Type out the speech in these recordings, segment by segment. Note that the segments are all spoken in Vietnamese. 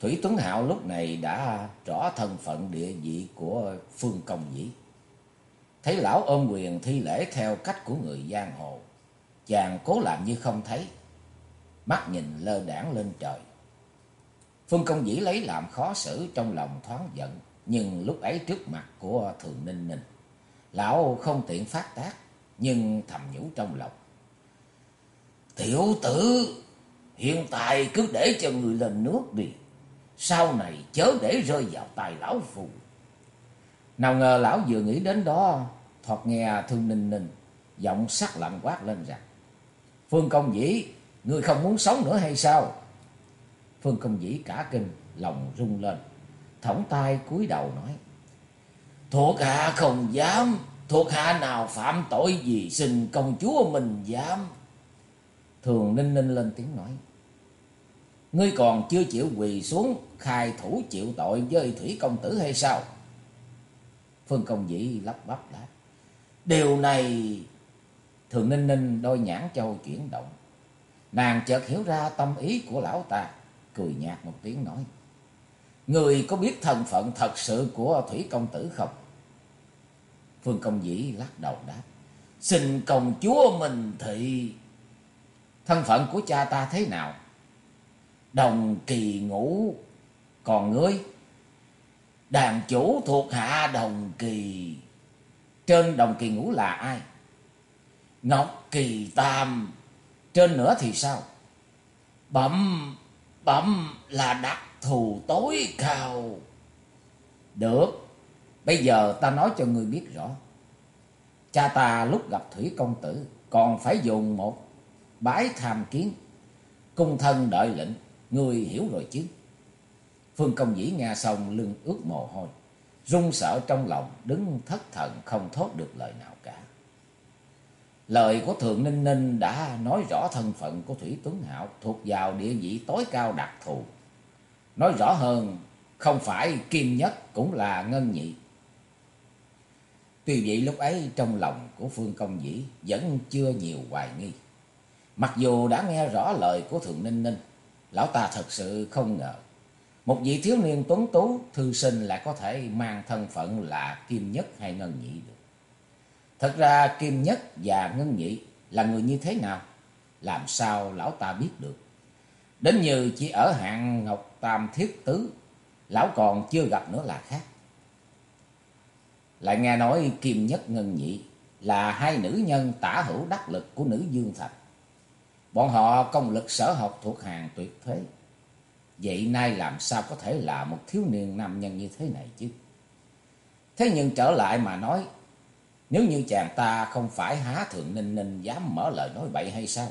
Thủy Tuấn Hạo lúc này đã rõ thân phận địa vị của Phương Công Dĩ. Thấy lão ôm quyền thi lễ theo cách của người giang hồ. Chàng cố làm như không thấy. Mắt nhìn lơ đảng lên trời. Phương Công Dĩ lấy làm khó xử trong lòng thoáng giận. Nhưng lúc ấy trước mặt của Thường Ninh Ninh. Lão không tiện phát tác. Nhưng thầm nhủ trong lòng. Tiểu tử, hiện tại cứ để cho người lên nước đi. Sau này chớ để rơi vào tay lão phù. Nào ngờ lão vừa nghĩ đến đó, thoạt nghe thương ninh ninh, giọng sắc lạnh quát lên rằng. Phương công dĩ, ngươi không muốn sống nữa hay sao? Phương công dĩ cả kinh, lòng rung lên, thõng tay cúi đầu nói. Thuộc hạ không dám, thuộc hạ nào phạm tội gì xin công chúa mình dám. Thường ninh ninh lên tiếng nói. Ngươi còn chưa chịu quỳ xuống khai thủ chịu tội với thủy công tử hay sao? Phương công dĩ lắp bắp đáp. Điều này... Thường ninh ninh đôi nhãn châu chuyển động. Nàng chợt hiểu ra tâm ý của lão ta. Cười nhạt một tiếng nói. Người có biết thân phận thật sự của thủy công tử không? Phương công dĩ lắc đầu đáp. Xin công chúa mình thị... Thân phận của cha ta thế nào? Đồng kỳ ngũ. Còn ngươi? Đàn chủ thuộc hạ đồng kỳ. Trên đồng kỳ ngũ là ai? Ngọc kỳ tam. Trên nữa thì sao? Bẩm, bẩm là đặc thù tối cao. Được, bây giờ ta nói cho ngươi biết rõ. Cha ta lúc gặp Thủy Công Tử còn phải dùng một bái tham kiến. Cung thân đợi lệnh, ngươi hiểu rồi chứ. Phương Công Dĩ nghe xong lưng ướt mồ hôi, run sợ trong lòng, đứng thất thần không thốt được lời nào cả. Lời của Thượng Ninh Ninh đã nói rõ thân phận của Thủy Tuấn Hạo thuộc vào địa vị tối cao đặc thù. Nói rõ hơn, không phải Kim Nhất cũng là Ngân Nhị. Tuy vậy lúc ấy trong lòng của Phương Công Dĩ vẫn chưa nhiều hoài nghi. Mặc dù đã nghe rõ lời của Thượng Ninh Ninh, lão ta thật sự không ngờ. Một vị thiếu niên tuấn tú, thư sinh lại có thể mang thân phận là Kim Nhất hay Ngân Nhị được. Thật ra Kim Nhất và Ngân Nhị là người như thế nào? Làm sao lão ta biết được? Đến như chỉ ở hạng Ngọc Tam Thiết Tứ, lão còn chưa gặp nữa là khác. Lại nghe nói Kim Nhất Ngân Nhị là hai nữ nhân tả hữu đắc lực của nữ Dương Thạch. Bọn họ công lực sở học thuộc hàng tuyệt thế. Vậy nay làm sao có thể là một thiếu niên nam nhân như thế này chứ? Thế nhưng trở lại mà nói, nếu như chàng ta không phải há thượng ninh ninh dám mở lời nói bậy hay sao?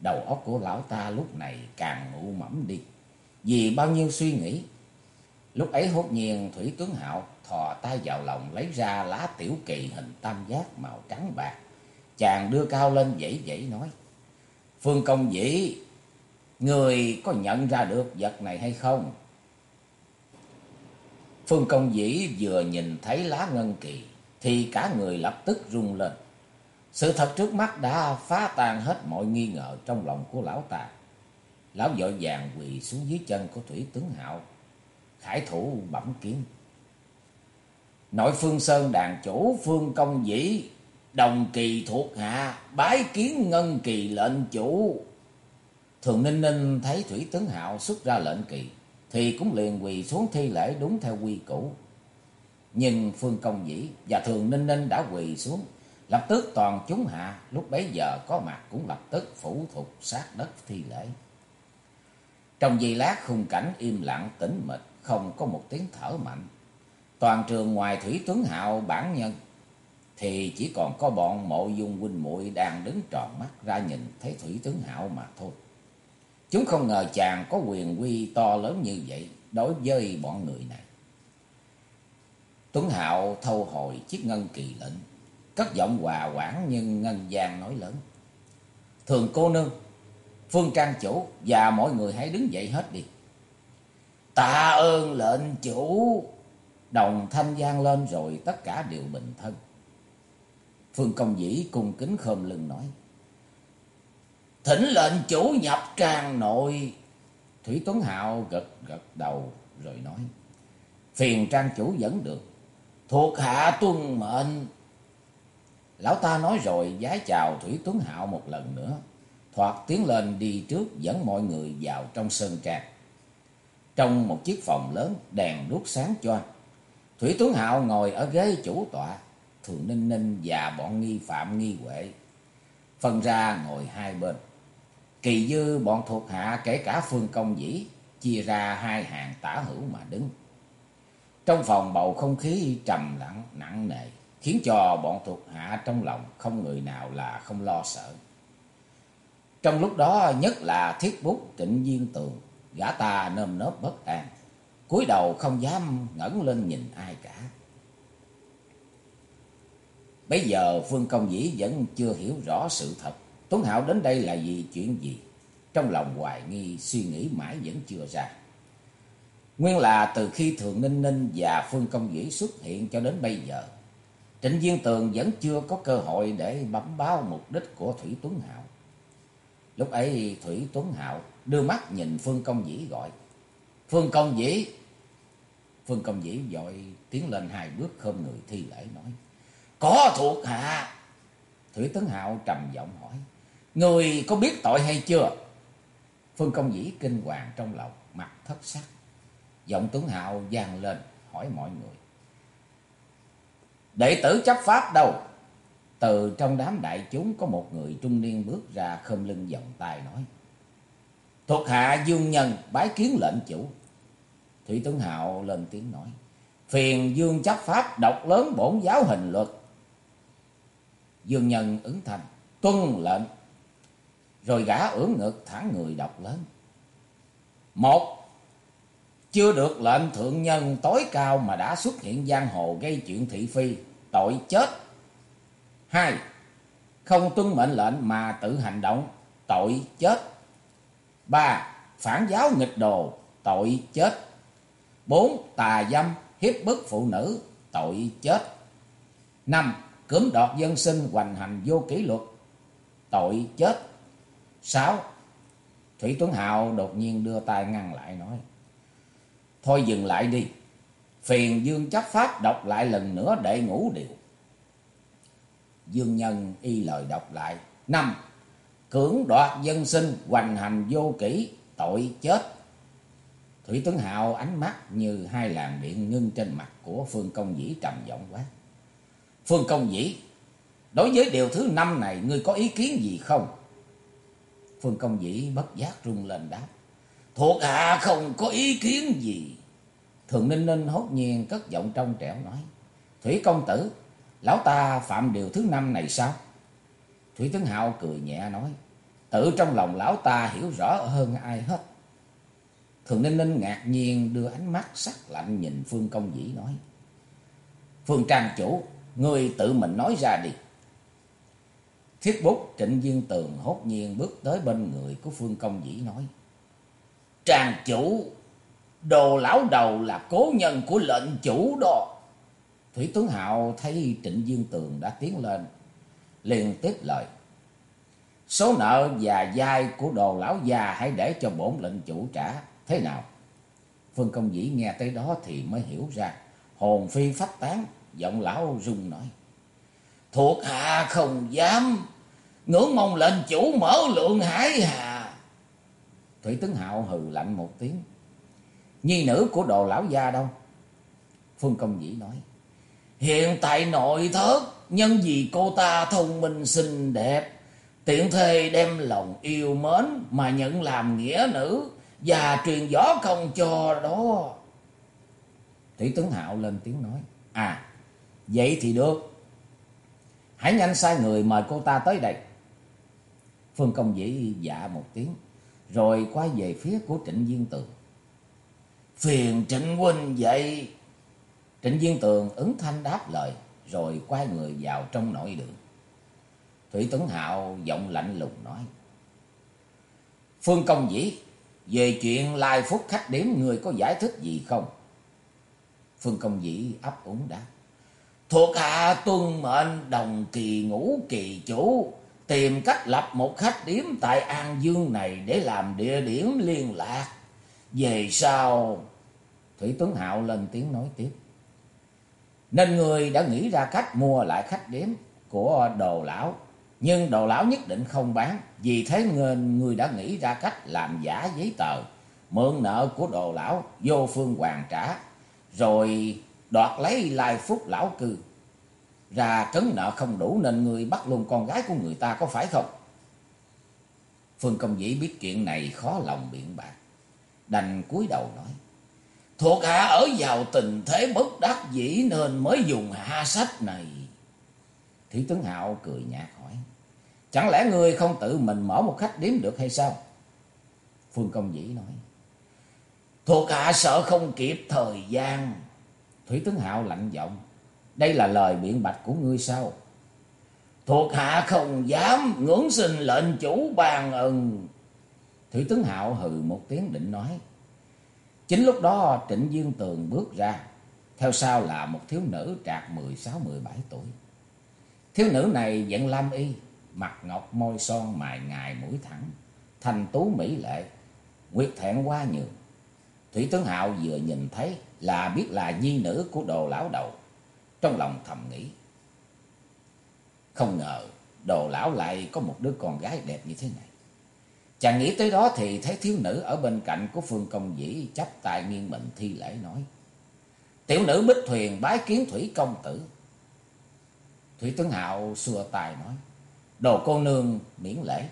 Đầu óc của lão ta lúc này càng ngủ mẫm đi. Vì bao nhiêu suy nghĩ. Lúc ấy hốt nhiên Thủy tướng Hạo thò tay vào lòng lấy ra lá tiểu kỳ hình tam giác màu trắng bạc. Chàng đưa cao lên dãy dãy nói. Phương công dĩ, người có nhận ra được vật này hay không? Phương công dĩ vừa nhìn thấy lá ngân kỳ, thì cả người lập tức rung lên. Sự thật trước mắt đã phá tan hết mọi nghi ngờ trong lòng của lão ta. Lão vội vàng quỳ xuống dưới chân của Thủy Tướng Hạo, khải thủ bẩm kiến. Nội Phương Sơn đàn chủ Phương Công Dĩ Đồng kỳ thuộc hạ, bái kiến ngân kỳ lệnh chủ. Thường Ninh Ninh thấy Thủy Tướng Hạo xuất ra lệnh kỳ, thì cũng liền quỳ xuống thi lễ đúng theo quy củ. Nhưng Phương Công Dĩ và Thường Ninh Ninh đã quỳ xuống, lập tức toàn chúng hạ, lúc bấy giờ có mặt cũng lập tức phủ thục sát đất thi lễ. Trong giây lát khung cảnh im lặng tĩnh mịch, không có một tiếng thở mạnh. Toàn trường ngoài Thủy tướng Hạo bản nhân thì chỉ còn có bọn mộ dung huynh muội đang đứng tròn mắt ra nhìn thấy Thủy Tướng Hạo mà thôi. Chúng không ngờ chàng có quyền quy to lớn như vậy đối với bọn người này. Tuấn Hạo thâu hồi chiếc ngân kỳ lệnh, cất giọng hòa quảng nhưng ngân gian nói lớn. Thường cô nương, Phương Trang chủ và mọi người hãy đứng dậy hết đi. Tạ ơn lệnh chủ. Đồng thanh gian lên rồi tất cả đều bình thân. Phương Công Dĩ cung kính khom lưng nói. Thỉnh lệnh chủ nhập trang nội. Thủy Tuấn Hạo gật gật đầu rồi nói. Phiền trang chủ dẫn được. Thuộc hạ tuân mệnh. Lão ta nói rồi giái chào Thủy Tuấn Hạo một lần nữa. Thoạt tiến lên đi trước dẫn mọi người vào trong sơn trang. Trong một chiếc phòng lớn đèn đuốc sáng choang. Thủy Tuấn Hạo ngồi ở ghế chủ tọa. Thường Ninh Ninh và bọn nghi phạm nghi huệ. Phân ra ngồi hai bên. Kỳ dư bọn thuộc hạ kể cả phương công dĩ chia ra hai hàng tả hữu mà đứng. Trong phòng bầu không khí trầm lặng nặng nề, khiến cho bọn thuộc hạ trong lòng không người nào là không lo sợ. Trong lúc đó nhất là thiết bút trịnh viên tường, gã ta nơm nớp bất an, cúi đầu không dám ngẩng lên nhìn ai cả. Bây giờ Phương Công Dĩ vẫn chưa hiểu rõ sự thật, Tuấn Hạo đến đây là vì chuyện gì? Trong lòng hoài nghi suy nghĩ mãi vẫn chưa ra. Nguyên là từ khi Thường Ninh Ninh và Phương Công Dĩ xuất hiện cho đến bây giờ, Trịnh Viên Tường vẫn chưa có cơ hội để bấm báo mục đích của Thủy Tuấn Hạo. Lúc ấy Thủy Tuấn Hạo đưa mắt nhìn Phương Công Dĩ gọi. Phương Công Dĩ! Phương Công Dĩ dội tiến lên hai bước khom người thi lễ nói. Có thuộc hạ! Thủy Tuấn Hạo trầm giọng hỏi. Người có biết tội hay chưa? Phương Công Dĩ kinh hoàng trong lòng, mặt thất sắc. Giọng Tuấn Hạo vang lên hỏi mọi người. Đệ tử chấp pháp đâu? Từ trong đám đại chúng có một người trung niên bước ra khom lưng vòng tay nói. Thuộc hạ Dương Nhân bái kiến lệnh chủ. Thủy Tuấn Hạo lên tiếng nói. Phiền Dương chấp pháp đọc lớn bổn giáo hình luật. Dương Nhân ứng thành. Tuân lệnh. Rồi gã ưỡn ngực thẳng người đọc lớn. Một chưa được lệnh thượng nhân tối cao mà đã xuất hiện giang hồ gây chuyện thị phi, tội chết. Hai, không tuân mệnh lệnh mà tự hành động, tội chết. Ba, phản giáo nghịch đồ, tội chết. Bốn, tà dâm, hiếp bức phụ nữ, tội chết. Năm, cưỡng đoạt dân sinh hoành hành vô kỷ luật, tội chết. Sáu, Thủy Tuấn Hạo đột nhiên đưa tay ngăn lại nói. Thôi dừng lại đi. Phiền Dương chấp pháp đọc lại lần nữa để ngủ điều. Dương Nhân y lời đọc lại. Năm. Cưỡng đoạt dân sinh, hoành hành vô kỷ, tội chết. Thủy Tuấn Hạo ánh mắt như hai làn điện ngưng trên mặt của Phương Công Dĩ trầm giọng quá. Phương Công Dĩ, đối với điều thứ năm này ngươi có ý kiến gì không? Phương Công Dĩ bất giác rung lên đáp. Thuộc hạ không có ý kiến gì. Thường Ninh Ninh hốt nhiên cất giọng trong trẻo nói. Thủy công tử, lão ta phạm điều thứ năm này sao? Thủy Tướng Hạo cười nhẹ nói. Tự trong lòng lão ta hiểu rõ hơn ai hết. Thường Ninh Ninh ngạc nhiên đưa ánh mắt sắc lạnh nhìn Phương Công Dĩ nói. Phương Trang chủ, ngươi tự mình nói ra đi. Thiết bút trịnh viên tường hốt nhiên bước tới bên người của Phương Công Dĩ nói. Tràng chủ, đồ lão đầu là cố nhân của lệnh chủ đó. Thủy Tuấn Hạo thấy Trịnh Viên Tường đã tiến lên, liền tiếp lời. Số nợ và dai của đồ lão già hãy để cho bổn lệnh chủ trả. Thế nào? Phương Công Dĩ nghe tới đó thì mới hiểu ra. Hồn phi phách tán, giọng lão rung nói. Thuộc hạ không dám, ngưỡng mong lệnh chủ mở lượng hải hà. Thủy Tướng Hạo hừ lạnh một tiếng. Nhi nữ của đồ lão gia đâu? Phương Công Dĩ nói. Hiện tại nội thất, nhân vì cô ta thông minh xinh đẹp, tiện thề đem lòng yêu mến mà nhận làm nghĩa nữ và truyền gió công cho đó. Thủy Tướng Hạo lên tiếng nói. À, vậy thì được. Hãy nhanh sai người mời cô ta tới đây. Phương Công Dĩ dạ một tiếng rồi quay về phía của Trịnh Viên Tường. Phiền Trịnh huynh vậy. Trịnh Viên Tường ứng thanh đáp lời, rồi quay người vào trong nội đường. Thủy Tuấn Hạo giọng lạnh lùng nói. Phương Công Dĩ, về chuyện lai phúc khách điểm người có giải thích gì không? Phương Công Dĩ ấp úng đáp. Thuộc hạ tuân mệnh đồng kỳ ngũ kỳ chủ, tìm cách lập một khách điếm tại An Dương này để làm địa điểm liên lạc. Về sau... Thủy tuấn Hạo lên tiếng nói tiếp. Nên người đã nghĩ ra cách mua lại khách điếm của đồ lão. Nhưng đồ lão nhất định không bán. Vì thế người đã nghĩ ra cách làm giả giấy tờ. Mượn nợ của đồ lão, vô phương hoàn trả. Rồi đoạt lấy lai phúc lão cư. Ra trấn nợ không đủ nên người bắt luôn con gái của người ta có phải không? Phương Công Dĩ biết chuyện này khó lòng biện bạc. Đành cúi đầu nói. Thuộc hạ ở vào tình thế bất đắc dĩ nên mới dùng hạ sách này. Thủy tướng Hạo cười nhạt hỏi. Chẳng lẽ người không tự mình mở một khách điếm được hay sao? Phương Công Dĩ nói. Thuộc hạ sợ không kịp thời gian. Thủy tướng Hạo lạnh giọng. Đây là lời biện bạch của ngươi sao? Thuộc hạ không dám ngưỡng xin lệnh chủ bàn ân. Thủy tướng Hạo hừ một tiếng định nói. Chính lúc đó Trịnh Dương Tường bước ra. Theo sau là một thiếu nữ trạc 16-17 tuổi. Thiếu nữ này vẫn lam y, mặt ngọc môi son mài ngài mũi thẳng, thành tú mỹ lệ, nguyệt thẹn qua nhường. Thủy tướng Hạo vừa nhìn thấy là biết là nhi nữ của đồ lão đầu. Trong lòng thầm nghĩ. Không ngờ đồ lão lại có một đứa con gái đẹp như thế này. Chàng nghĩ tới đó thì thấy thiếu nữ ở bên cạnh của Phương Công Dĩ chắp tay nghiêng mình thi lễ nói. Tiểu nữ Bích Thuyền bái kiến Thủy Công Tử. Thủy Tướng Hạo xua tài nói. Đồ cô nương miễn lễ.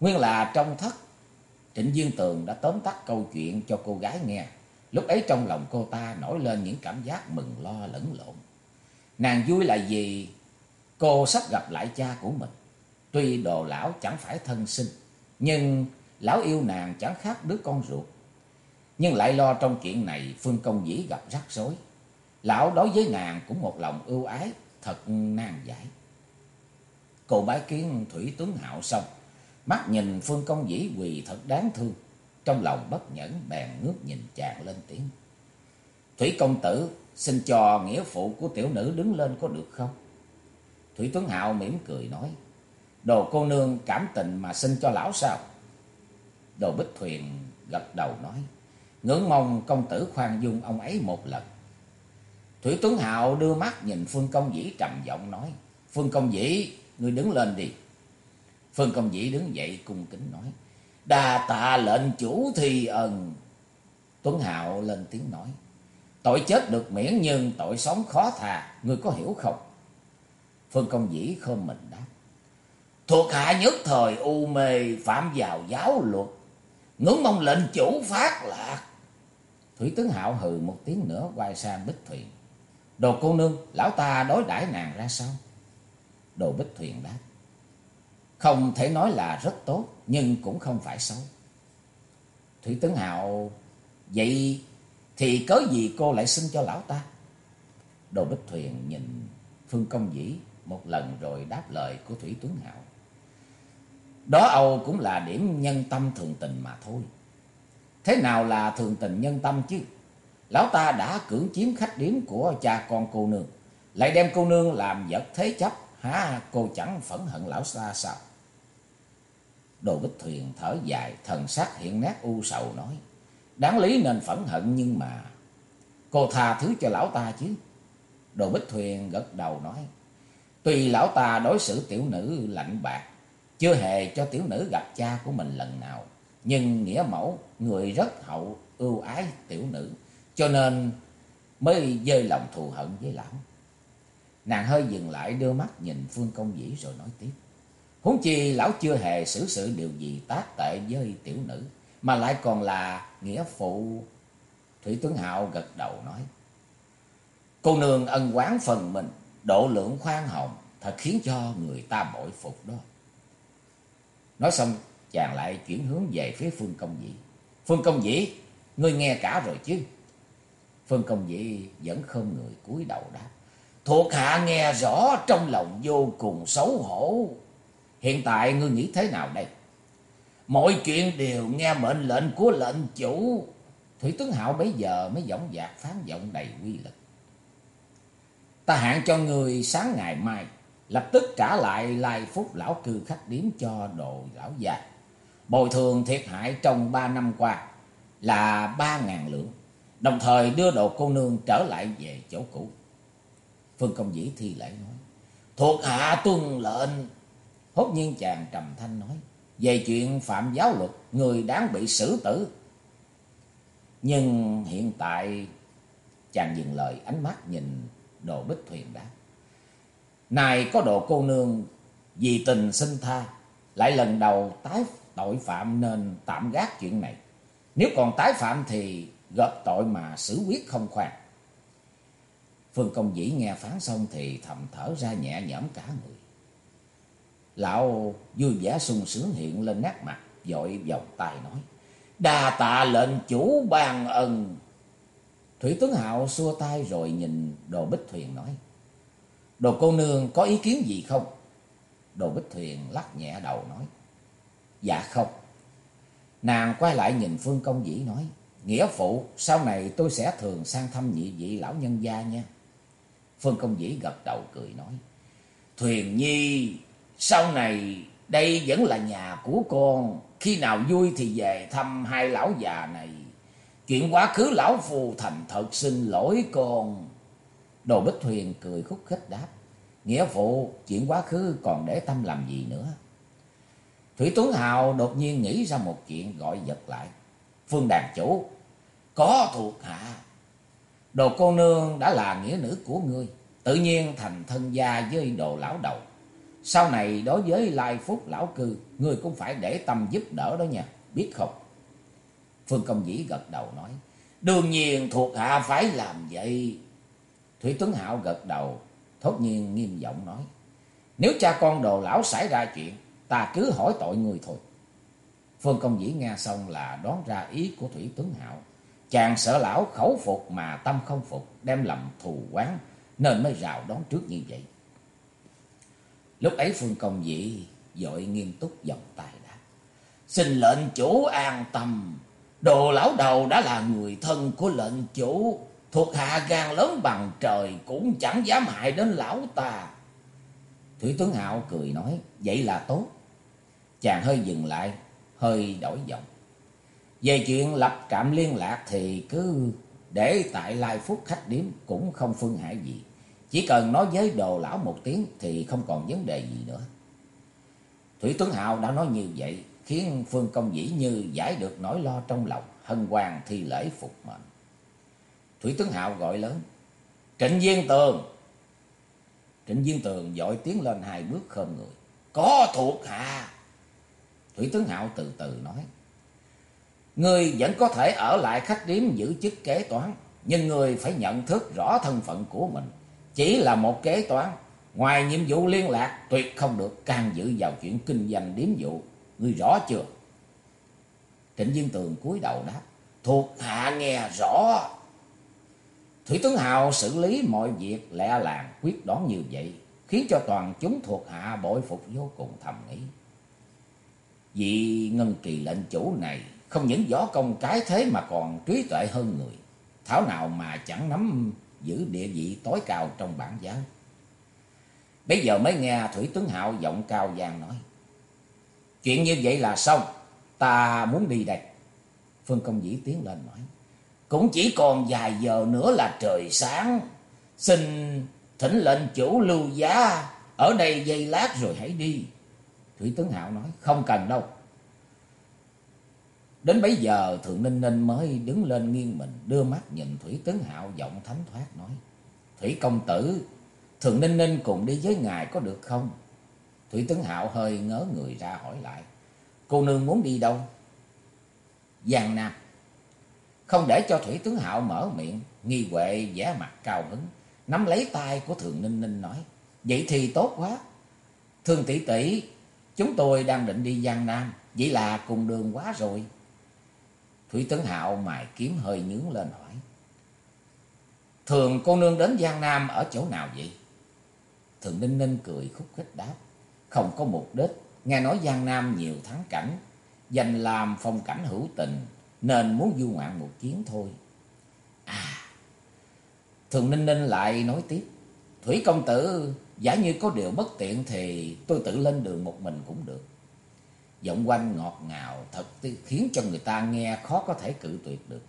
Nguyên là trong thất. Trịnh Dương Tường đã tóm tắt câu chuyện cho cô gái nghe. Lúc ấy trong lòng cô ta nổi lên những cảm giác mừng lo lẫn lộn. Nàng vui là vì cô sắp gặp lại cha của mình. Tuy đồ lão chẳng phải thân sinh, nhưng lão yêu nàng chẳng khác đứa con ruột. Nhưng lại lo trong chuyện này Phương Công Dĩ gặp rắc rối. Lão đối với nàng cũng một lòng ưu ái, thật nan giải. Cô bái kiến Thủy Tuấn Hạo xong, mắt nhìn Phương Công Dĩ quỳ thật đáng thương. Trong lòng bất nhẫn bèn ngước nhìn chàng lên tiếng. Thủy công tử xin cho nghĩa phụ của tiểu nữ đứng lên có được không? Thủy Tuấn Hạo mỉm cười nói. Đồ cô nương cảm tình mà xin cho lão sao? Đồ Bích Thuyền gật đầu nói. Ngưỡng mong công tử khoan dung ông ấy một lần. Thủy Tuấn Hạo đưa mắt nhìn Phương Công Dĩ trầm giọng nói. Phương Công Dĩ, ngươi đứng lên đi. Phương Công Dĩ đứng dậy cung kính nói. Đà tạ lệnh chủ thi ân. Tuấn Hạo lên tiếng nói. Tội chết được miễn nhưng tội sống khó thà. Ngươi có hiểu không? Phương Công Dĩ không mình đáp. Thuộc hạ nhất thời u mê phạm vào giáo luật. Ngưỡng mong lệnh chủ phát lạc. Thủy tướng Hạo hừ một tiếng nữa quay sang Bích Thuyền. Đồ cô nương, lão ta đối đãi nàng ra sao? Đồ Bích Thuyền đáp. Không thể nói là rất tốt, nhưng cũng không phải xấu. Thủy Tấn Hạo, vậy thì cớ gì cô lại xin cho lão ta? Đồ Bích Thuyền nhìn Phương Công Dĩ một lần rồi đáp lời của Thủy Tuấn Hạo. Đó Âu cũng là điểm nhân tâm thường tình mà thôi. Thế nào là thường tình nhân tâm chứ? Lão ta đã cưỡng chiếm khách điếm của cha con cô nương. Lại đem cô nương làm vật thế chấp. Hả cô chẳng phẫn hận lão ta sao? Đồ Bích Thuyền thở dài, thần sắc hiện nét u sầu nói. Đáng lý nên phẫn hận nhưng mà... Cô tha thứ cho lão ta chứ. Đồ Bích Thuyền gật đầu nói. Tuy lão ta đối xử tiểu nữ lạnh bạc, chưa hề cho tiểu nữ gặp cha của mình lần nào. Nhưng nghĩa mẫu, người rất hậu, ưu ái tiểu nữ, cho nên mới dơi lòng thù hận với lão. Nàng hơi dừng lại đưa mắt nhìn Phương Công Dĩ rồi nói tiếp. Huống chi lão chưa hề xử sự điều gì tác tệ với tiểu nữ, mà lại còn là nghĩa phụ. Thủy Tuấn Hạo gật đầu nói. Cô nương ân quán phần mình, độ lượng khoan hồng, thật khiến cho người ta bội phục đó. Nói xong, chàng lại chuyển hướng về phía Phương Công Dĩ. Phương Công Dĩ, ngươi nghe cả rồi chứ? Phương Công Dĩ vẫn không người cúi đầu đáp. Thuộc hạ nghe rõ trong lòng vô cùng xấu hổ. Hiện tại ngươi nghĩ thế nào đây? Mọi chuyện đều nghe mệnh lệnh của lệnh chủ. Thủy tướng Hạo bấy giờ mới giọng dạc phán giọng đầy quy lực. Ta hạn cho người sáng ngày mai lập tức trả lại lai phúc lão cư khách điếm cho đồ lão già. Bồi thường thiệt hại trong ba năm qua, là ba ngàn lượng, đồng thời đưa đồ cô nương trở lại về chỗ cũ. Phương Công Dĩ thi lễ nói, thuộc hạ tuân lệnh. Hốt nhiên chàng trầm thanh nói, về chuyện phạm giáo luật, người đáng bị xử tử. Nhưng hiện tại chàng dừng lời ánh mắt nhìn đồ bích thuyền đá Này có đồ cô nương vì tình sinh tha, lại lần đầu tái tội phạm nên tạm gác chuyện này. Nếu còn tái phạm thì gợp tội mà xử quyết không khoan. Phương Công Dĩ nghe phán xong thì thầm thở ra nhẹ nhõm cả người. Lão vui vẻ sung sướng hiện lên nét mặt, dội vòng tay nói. Đà tạ lệnh chủ ban ân. Thủy tướng Hạo xua tay rồi nhìn đồ bích thuyền nói. Đồ cô nương có ý kiến gì không? Đồ bích thuyền lắc nhẹ đầu nói. Dạ không. Nàng quay lại nhìn Phương Công Dĩ nói. Nghĩa phụ, sau này tôi sẽ thường sang thăm nhị vị lão nhân gia nha. Phương Công Dĩ gật đầu cười nói. Thuyền nhi, sau này đây vẫn là nhà của con. Khi nào vui thì về thăm hai lão già này. Chuyện quá khứ lão phù thành thật xin lỗi con. Đồ Bích Thuyền cười khúc khích đáp. Nghĩa phụ, chuyện quá khứ còn để tâm làm gì nữa. Thủy Tuấn Hào đột nhiên nghĩ ra một chuyện gọi giật lại. Phương đàn chủ, có thuộc hạ. Đồ cô nương đã là nghĩa nữ của ngươi, tự nhiên thành thân gia với đồ lão đầu. Sau này đối với lai phúc lão cư, người cũng phải để tâm giúp đỡ đó nha, biết không? Phương Công Dĩ gật đầu nói, đương nhiên thuộc hạ phải làm vậy. Thủy Tuấn Hạo gật đầu, thốt nhiên nghiêm giọng nói, nếu cha con đồ lão xảy ra chuyện, ta cứ hỏi tội người thôi. Phương Công Dĩ nghe xong là đoán ra ý của Thủy Tuấn Hạo. Chàng sợ lão khẩu phục mà tâm không phục, đem lầm thù quán, nên mới rào đón trước như vậy. Lúc ấy Phương Công Dĩ dội nghiêm túc giọng tài đã. Xin lệnh chủ an tâm, đồ lão đầu đã là người thân của lệnh chủ, thuộc hạ gan lớn bằng trời cũng chẳng dám hại đến lão ta. Thủy Tuấn Hạo cười nói, vậy là tốt. Chàng hơi dừng lại, hơi đổi giọng. Về chuyện lập trạm liên lạc thì cứ để tại Lai Phúc khách điếm cũng không phương hại gì. Chỉ cần nói với đồ lão một tiếng thì không còn vấn đề gì nữa. Thủy Tuấn Hạo đã nói như vậy, khiến Phương Công Dĩ Như giải được nỗi lo trong lòng, hân hoàng thi lễ phục mệnh. Thủy Tuấn Hạo gọi lớn, Trịnh Viên Tường. Trịnh Viên Tường dội tiến lên hai bước khom người. Có thuộc hạ. Thủy Tuấn Hạo từ từ nói, Ngươi vẫn có thể ở lại khách điếm giữ chức kế toán, nhưng ngươi phải nhận thức rõ thân phận của mình. Chỉ là một kế toán, ngoài nhiệm vụ liên lạc tuyệt không được can dự vào chuyện kinh doanh điếm vụ. Ngươi rõ chưa? Trịnh Viên Tường cúi đầu đáp, thuộc hạ nghe rõ. Thủy tướng Hào xử lý mọi việc lẹ làng quyết đoán như vậy, khiến cho toàn chúng thuộc hạ bội phục vô cùng thầm nghĩ. Vị ngân kỳ lệnh chủ này không những võ công cái thế mà còn trí tuệ hơn người. Thảo nào mà chẳng nắm giữ địa vị tối cao trong bản giáo. Bây giờ mới nghe Thủy Tuấn Hạo giọng cao vang nói. Chuyện như vậy là xong, ta muốn đi đây. Phương Công Dĩ tiến lên nói. Cũng chỉ còn vài giờ nữa là trời sáng. Xin thỉnh lệnh chủ lưu giá, ở đây giây lát rồi hãy đi. Thủy Tuấn Hạo nói, không cần đâu. Đến bấy giờ Thượng Ninh Ninh mới đứng lên nghiêng mình, đưa mắt nhìn Thủy Tấn Hạo giọng thánh thoát nói. Thủy công tử, Thượng Ninh Ninh cùng đi với ngài có được không? Thủy Tấn Hạo hơi ngớ người ra hỏi lại. Cô nương muốn đi đâu? Giang Nam. Không để cho Thủy Tướng Hạo mở miệng, nghi huệ vẻ mặt cao hứng, nắm lấy tay của Thượng Ninh Ninh nói. Vậy thì tốt quá. Thương tỷ tỷ, chúng tôi đang định đi Giang Nam, vậy là cùng đường quá rồi. Thủy Tấn Hạo mài kiếm hơi nhướng lên hỏi. Thường cô nương đến Giang Nam ở chỗ nào vậy? Thường Ninh Ninh cười khúc khích đáp. Không có mục đích, nghe nói Giang Nam nhiều thắng cảnh, dành làm phong cảnh hữu tình, nên muốn du ngoạn một chuyến thôi. À, Thường Ninh Ninh lại nói tiếp. Thủy công tử, giả như có điều bất tiện thì tôi tự lên đường một mình cũng được. Giọng quanh ngọt ngào thật khiến cho người ta nghe khó có thể cự tuyệt được.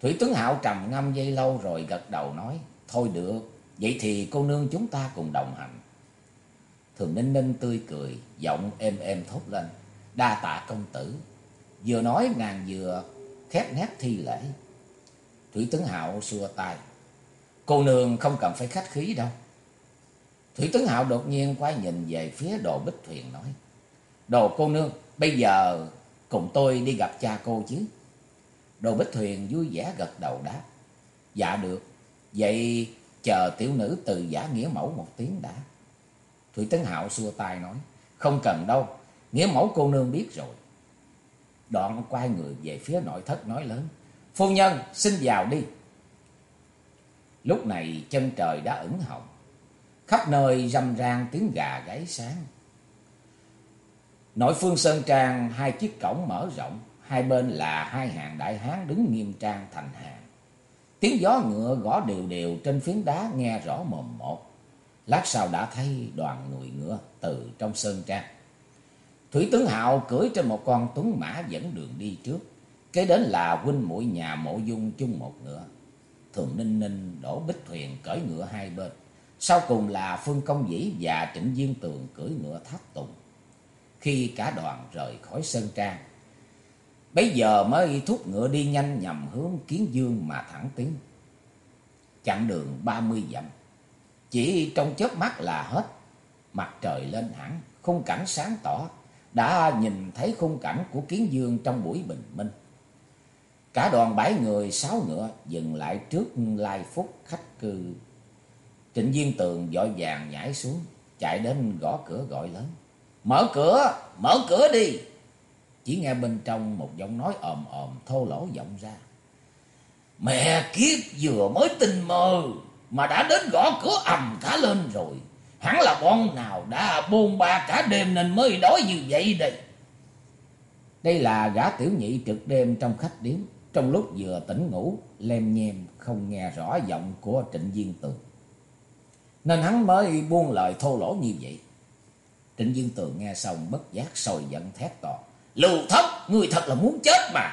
Thủy Tuấn Hạo trầm ngâm dây lâu rồi gật đầu nói. Thôi được, vậy thì cô nương chúng ta cùng đồng hành. Thường Ninh Ninh tươi cười, giọng êm êm thốt lên. Đa tạ công tử. Vừa nói nàng vừa khép nét thi lễ. Thủy Tuấn Hạo xua tay. Cô nương không cần phải khách khí đâu. Thủy Tuấn Hạo đột nhiên quay nhìn về phía đồ bích thuyền nói. Đồ cô nương, bây giờ cùng tôi đi gặp cha cô chứ. Đồ bích thuyền vui vẻ gật đầu đáp. Dạ được, vậy chờ tiểu nữ từ giả nghĩa mẫu một tiếng đã. Thủy Tấn Hạo xua tay nói. Không cần đâu, nghĩa mẫu cô nương biết rồi. Đoạn quay người về phía nội thất nói lớn. Phu nhân, xin vào đi. Lúc này chân trời đã ửng hồng. Khắp nơi râm ran tiếng gà gáy sáng. Nội phương Sơn Trang, hai chiếc cổng mở rộng. Hai bên là hai hàng đại hán đứng nghiêm trang thành hàng. Tiếng gió ngựa gõ đều đều trên phiến đá nghe rõ mồm một. Lát sau đã thấy đoàn người ngựa từ trong Sơn Trang. Thủy tướng Hạo cưỡi trên một con tuấn mã dẫn đường đi trước. Kế đến là huynh muội nhà mộ dung chung một ngựa. Thường Ninh Ninh đổ bích thuyền cởi ngựa hai bên. Sau cùng là Phương Công Dĩ và Trịnh Diên Tường cưỡi ngựa tháp tùng. Khi cả đoàn rời khỏi Sơn Trang, Bây giờ mới thúc ngựa đi nhanh nhằm hướng Kiến Dương mà thẳng tiến. Chặng đường ba mươi dặm. Chỉ trong chớp mắt là hết. Mặt trời lên hẳn, khung cảnh sáng tỏ. Đã nhìn thấy khung cảnh của Kiến Dương trong buổi bình minh. Cả đoàn bảy người sáu ngựa dừng lại trước lai phúc khách cư. Trịnh Viên Tường vội vàng nhảy xuống, chạy đến gõ cửa gọi lớn. Mở cửa, mở cửa đi. Chỉ nghe bên trong một giọng nói ồm ồm thô lỗ vọng ra. Mẹ kiếp vừa mới tình mơ mà đã đến gõ cửa ầm cả lên rồi. Hẳn là bọn nào đã buôn ba cả đêm nên mới đói như vậy đây. Đây là gã tiểu nhị trực đêm trong khách điếm. Trong lúc vừa tỉnh ngủ, lem nhem không nghe rõ giọng của trịnh Viên Tường. Nên hắn mới buông lời thô lỗ như vậy. Trịnh Viên Tường nghe xong bất giác sồi giận thét to. Lưu thất, người thật là muốn chết mà.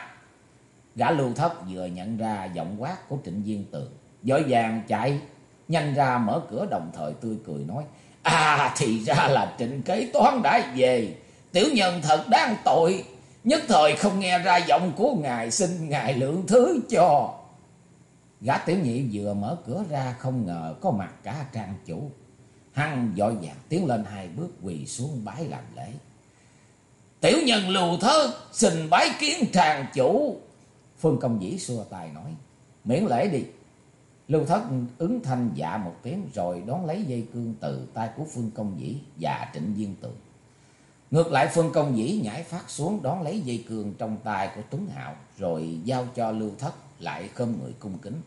Gã lưu thất vừa nhận ra giọng quát của trịnh Viên Tường. Dội vàng chạy, nhanh ra mở cửa đồng thời tươi cười nói. À thì ra là trịnh kế toán đã về. Tiểu nhân thật đáng tội. Nhất thời không nghe ra giọng của ngài xin ngài lượng thứ cho. Gã tiểu nhị vừa mở cửa ra không ngờ có mặt cả trang chủ. Hăng dội vàng tiến lên hai bước quỳ xuống bái làm lễ. Tiểu nhân lưu thơ xin bái kiến tràng chủ. Phương Công Dĩ xua tài nói. Miễn lễ đi. Lưu thất ứng thanh dạ một tiếng rồi đón lấy dây cương từ tay của Phương Công Dĩ và Trịnh Viên Tường. Ngược lại, Phương Công Dĩ nhảy phát xuống đón lấy dây cương trong tay của Tuấn Hạo, rồi giao cho Lưu Thất lại khom người cung kính.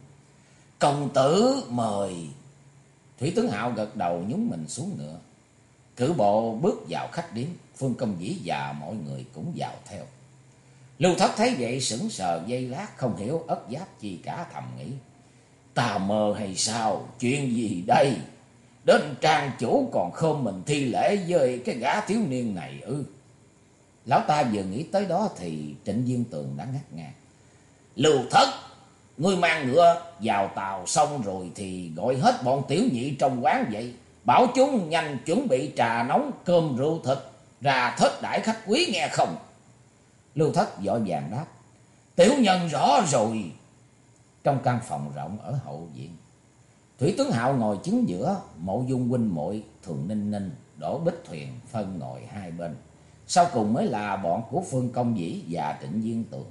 Công tử mời. Thủy tướng Hạo gật đầu nhúng mình xuống ngựa. Cử bộ bước vào khách điếm. Phương Công vĩ và mọi người cũng vào theo. Lưu Thất thấy vậy sững sờ dây lát không hiểu ất giáp chi cả thầm nghĩ. Ta mơ hay sao? Chuyện gì đây? Đến trang chủ còn không mình thi lễ với cái gã thiếu niên này ư. Lão ta vừa nghĩ tới đó thì Trịnh Viên Tường đã ngắt ngang. Lưu Thất, ngươi mang ngựa vào tàu xong rồi thì gọi hết bọn tiểu nhị trong quán vậy. Bảo chúng nhanh chuẩn bị trà nóng, cơm rượu thịt ra thết đãi khách quý nghe không? Lưu Thất vội vàng đáp. Tiểu nhân rõ rồi. Trong căn phòng rộng ở hậu viện. Thủy tướng Hạo ngồi chính giữa, mộ dung huynh muội thường ninh ninh, đổ bích thuyền phân ngồi hai bên. Sau cùng mới là bọn của Phương Công Dĩ và Trịnh Viên Tường.